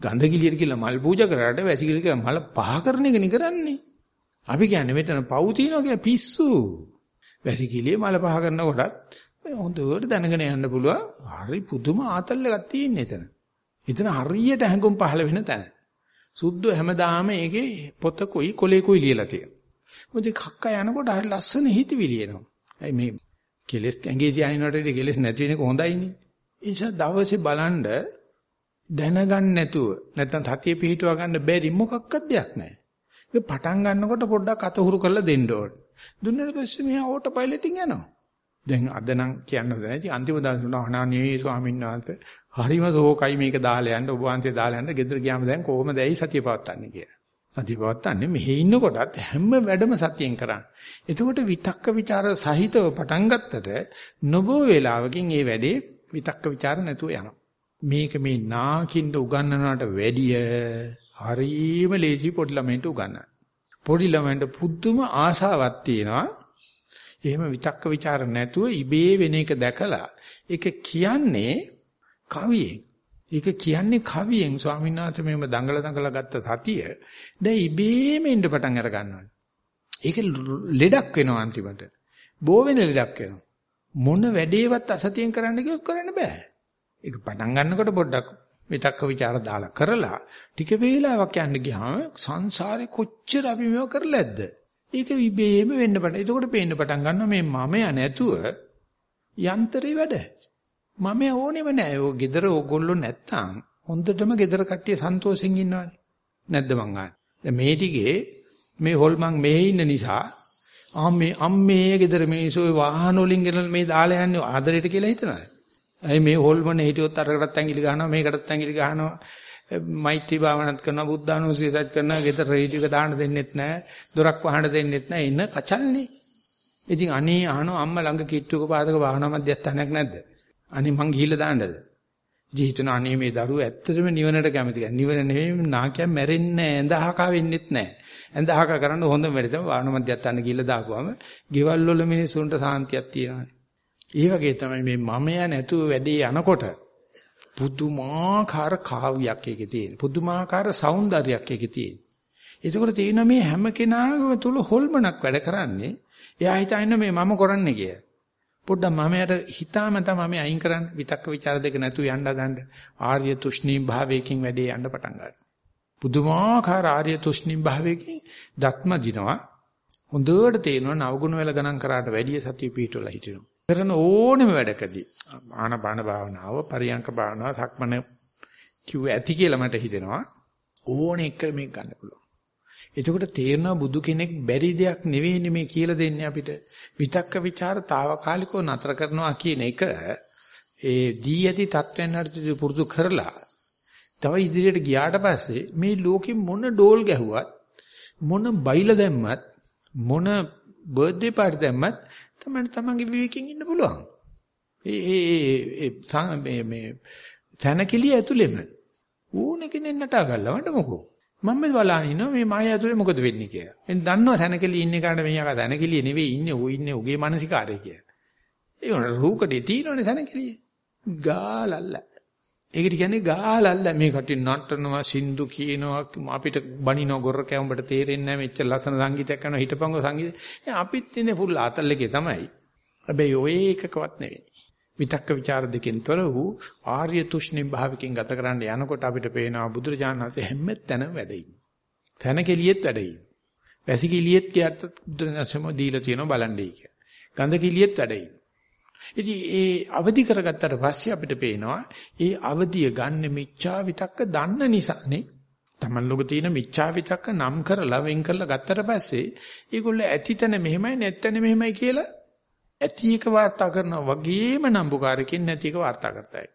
ගඳ කිලියට කියලා මල් පූජා කරාට වැසි කිලිය කියලා මල පහ කරන එකනේ කරන්නේ. අපි කියන්නේ මෙතන පව් තියනවා කියලා පිස්සු. වැසිකිළියේ මල පහ කරන කොටත් හොඳට දැනගෙන යන්න පුළුවන්. හරි පුදුම ආතල් එකක් තියෙන එතන. එතන හරියට හැඟුම් පහළ වෙන තැන. සුද්ධ හැමදාම ඒකේ පොතකුයි කොලේකුයි ලියලා තියෙනවා. මොකද කක්ක යනකොට හරි ලස්සන හිතවිලි එනවා. අයි මේ කෙලස් ඇඟේ තියානිනකොට කෙලස් නැති වෙනක හොඳයිනේ. ඒ නිසා දවසේ බලන්න දැනගන්න නැතුව නැත්තම් සතිය පිහිටුවා ගන්න බැරි මොකක්වත් දෙයක් නැහැ. ඒ පටන් ගන්නකොට පොඩ්ඩක් අතහුරු කරලා දෙන්න ඕනේ. දුන්නාට පස්සේ මෙහා ඕටෝ පයිලටින් යනවා. දැන් අද නම් කියන්න දැනයි අන්තිම දවසේ අහනානේ ස්වාමීන් වහන්සේ හරිම ශෝකයි මේක දාලා යන්න ඔබ වහන්සේ දාලා යන්න ගෙදර ගියාම දැන් කොහොමද ඇයි සතිය පවත්න්නේ කියලා. සතිය පවත්න්නේ මෙහි ඉන්නකොටත් හැම වැඩම සතියෙන් කරන්න. එතකොට විතක්ක ਵਿਚාර සහිතව පටන් ගත්තට නොබෝ වේලාවකින් මේ වැඩේ විතක්ක ਵਿਚාර නැතුව යනවා. මේක මේ නාකින්ද උගන්වනවට වැඩිය හරීම ලේසි පොඩි ළමයින්ට උගන්වන්න. පොඩි ළමයින්ට පුදුම ආසාවක් තියෙනවා. එහෙම විතක්ක ਵਿਚාර නැතුව ඉබේ වෙන එක දැකලා ඒක කියන්නේ කවියෙන්. ඒක කියන්නේ කවියෙන් ස්වාමීන් වහන්සේ මෙහෙම දඟල දඟල ගත්ත සතිය දැන් ඉබේම එන්න පටන් අර ගන්නවා. ඒක ලෙඩක් වෙනවා අන්තිමට. බෝ වෙන ලෙඩක් වෙනවා. මොන වැඩේවත් අසතියෙන් කරන්න කිව්වොත් කරන්න බෑ. ඒක පටන් ගන්නකොට පොඩ්ඩක් විතක්ක ਵਿਚාර දාලා කරලා ටික වේලාවක් යන්න ගියාම සංසාරේ කොච්චර අපි මේව කරලා ඇද්ද? ඒක විබේම වෙන්න පටන්. එතකොට පේන්න පටන් ගන්නවා මේ මමයා නැතුව යන්ත්‍රේ වැඩ. මම ඕනෙම නෑ. ඔය gedara ඕගොල්ලෝ නැත්තම් හොඳටම gedara කට්ටිය සන්තෝෂෙන් ඉන්නවනේ. නැද්ද මං අහන්නේ. දැන් මේ ටිකේ මේ හොල්මන් මෙහෙ ඉන්න නිසා අම්මේ අම්මේ gedara මේසෝ වාහන වලින් ගෙනල් මේ දාලා යන්නේ ආදරයට කියලා හිතනවාද? අයි මේ හොල්මනේ හිටියොත් අරකටත් ඇඟිලි ගහනවා මේකටත් ඇඟිලි ගහනවා මෛත්‍රී භාවනාත් කරනවා බුද්ධානුස්සතියත් කරනවා ගෙදර රේඩියෝ එක දාන්න දෙන්නෙත් නැහැ දොරක් වහන්න දෙන්නෙත් නැහැ ඉන්න කචල්නේ ඉතින් අනේ අහනවා අම්මා ළඟ කිට්ටුක පාදක භාවනා මධ්‍යස්ථානයක් නැද්ද අනේ මං ගිහිල්ලා දාන්නද ඉතින් හිතන අනේ මේ දරුවෝ ඇත්තටම නිවනට කැමති කෙනෙක් නිවන නෙවෙයි නාකිය මැරෙන්නේ නැහැ ඇඳහක වෙන්නෙත් නැහැ ඇඳහක කරන්න හොඳම වැඩ තමයි භාවනා මධ්‍යස්ථාන ගිහිල්ලා දාපුවම ගෙවල් වල මිනිස්සුන්ට සාන්තියක් තියෙනවානේ ඒ වගේ තමයි මේ මමයා නැතුව වැඩේ යනකොට පුදුමාකාර කාව්‍යයක් ඒකේ තියෙන. පුදුමාකාර సౌందර්යයක් ඒකේ තියෙන. ඒකෝට තියෙන මේ හැම කෙනාගම තුල හොල්මනක් වැඩ කරන්නේ. එයා හිතන්නේ මේ මම කරන්නේ කියලා. පොඩ්ඩක් මමයට හිතාම තමයි මම අයින් කරන්න විතක්ක ਵਿਚාර දෙක නැතුව යන්න හදන්න. ආර්ය තුෂ්ණී භාවයකින් වැඩේ යන්න පටන් ගන්නවා. පුදුමාකාර ආර්ය තුෂ්ණී භාවයකින් දක්ම දිනවා. හොඳට තේරෙනවා නවගුණ වල ගණන් කරාට වැඩිය සතිය පිටවල හිටිනවා. කරන ඕනෙම වැඩකදී ආනපාන භාවනාව පරියංක භාවනාව සක්මන කිව්ව ඇති කියලා මට හිතෙනවා ඕනේ එක මේක ගන්න පුළුවන්. එතකොට තේරෙනවා බුදු කෙනෙක් බැරි දෙයක් නෙවෙයි මේ කියලා දෙන්නේ අපිට. විතක්ක ਵਿਚාරතාවකාලිකව නතර කරනවා කියන එක ඒ දී ඇති තත්වෙන් හරි පුරුදු කරලා තව ඉදිරියට ගියාට පස්සේ මේ ලෝකෙ මොන ඩෝල් ගැහුවත් මොන බයිල දැම්මත් මොන බර්ත්ඩේ පාටි දැම්මත් තමයි තමන්ගේ විවේකයෙන් ඉන්න පුළුවන්. ඒ ඒ ඒ මේ මේ තනකිලිය ඇතුළෙම ඕන කෙනෙක් නටා ගන්නවද මොකෝ? මම බලන ඉන්නවා මේ මාය ඇතුලේ මොකද වෙන්නේ කියලා. එන් දන්නවා තනකෙලි ඉන්නේ කාට මෙයා තනකෙලිය නෙවෙයි ඉන්නේ ඌ ඉන්නේ ඌගේ මානසිකාරය කියලා. ඒ වුණ රූකඩේ තියෙනවනේ තනකෙලිය. ගාලල්ල. ඒකට කියන්නේ ගාලල්ල මේ කටින් නටනවා සින්දු කියනවා අපිට බනිනව ගොර කැඹට තේරෙන්නේ නැහැ මෙච්චර ලස්සන සංගීතයක් කරනවා හිටපංගෝ සංගීතය. අපිත් ඉන්නේ ෆුල් ආතල්ලකේ තමයි. හැබැයි ඔය එකකවත් නෙවෙයි. විතක්ක ਵਿਚාර දෙකෙන් තොර වූ ආර්ය තුෂ්ණි භාවිකෙන් ගත කරන්න යනකොට අපිට පේනවා බුදුරජාණන් වහන්සේ හැම තැනම වැඩ ඉන්නේ. තැන කෙලියෙත් වැඩ ඉන්නේ. වැසි කෙලියෙත් කියත් බුදුරජාණන්සම දීලා තියෙනවා බලන්නේ කිය. ගඳ කෙලියෙත් වැඩ ඉන්නේ. ඉතින් ඒ අවදි කරගත්තට පස්සේ අපිට පේනවා ඒ අවදිය ගන්න මිච්ඡා විතක්ක දන්න නිසානේ තමන් ලෝක තියෙන මිච්ඡා විතක්ක නම් කරලා වෙන් කරලා ගත්තට පස්සේ ඒගොල්ලෝ ඇතිතන මෙහෙමයි නැත්තන මෙහෙමයි කියලා ඇති එක වාර්තා කරනවා වගේම නම්බුකාරකින් නැති එක වාර්තා කරතයි.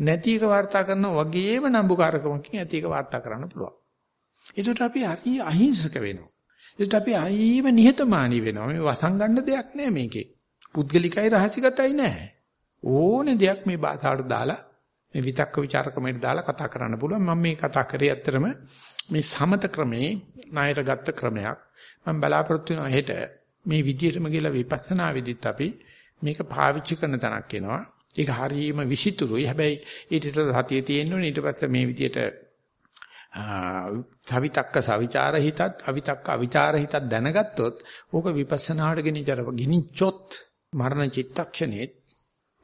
නැති එක වාර්තා කරනවා වගේම නම්බුකාරකමකින් ඇති එක වාර්තා කරන්න පුළුවන්. ඒකට අපි හරි අහිංසක වෙනවා. ඒකට අපි අයිම නිහතමානී වෙනවා. මේ වසංගන්න දෙයක් නෑ මේකේ. පුද්ගලිකයි රහසිගතයි නෑ. ඕනේ දෙයක් මේ බාධාට දාලා මේ විතක්ක ਵਿਚාරකමයට දාලා කතා කරන්න පුළුවන්. මම මේ කතා කරේ ඇත්තරම මේ සමත ක්‍රමේ ණයට ගත්ත ක්‍රමයක්. මම බලාපොරොත්තු වෙනවා හෙට මේ විදියටම කියලා විපස්සනා විදිත් අපි මේක පාවිච්චි කරන තැනක් එනවා. ඒක හරීම විසිතුරුයි. හැබැයි ඊට ඉස්සෙල්ලා සතියේ තියෙන්නේ ඊට පස්සේ මේ විදියට සවිතක්ක සවිචාර හිතත් අවිතක්ක අවිචාර හිතත් දැනගත්තොත් ඕක විපස්සනාට ගෙනිච්චර ගිනිච්චොත් මරණ චිත්තක්ෂණේ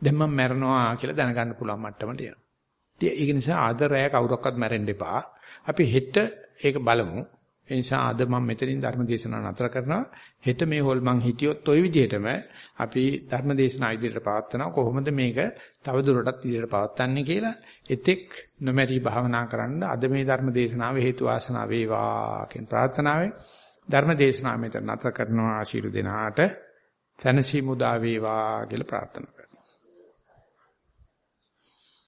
දැන් මම මැරෙනවා කියලා දැනගන්න පුළුවන් මට්ටමට එනවා. ඒක නිසා ආදරය කවුරක්වත් මැරෙන්න එපා. අපි හෙට ඒක බලමු. ඒ නිසා අද මම මෙතනින් ධර්ම දේශනාව නතර කරනවා. හෙට මේ හොල් මං හිටියොත් ওই විදිහටම අපි ධර්ම දේශනාව ඉදිරියට පවත්වනවා. කොහොමද මේක තව දුරටත් ඉදිරියට පවත්වන්නේ කියලා. එතෙක් නොමැරි භාවනා කරන්න අද මේ ධර්ම දේශනාව හේතු වාසනා වේවා කියන ප්‍රාර්ථනාවෙන් ධර්ම දේශනාව මෙතන නතර කරනවා ආශිර්වාද දෙනාට තනසි මුදා වේවා කියලා ප්‍රාර්ථනා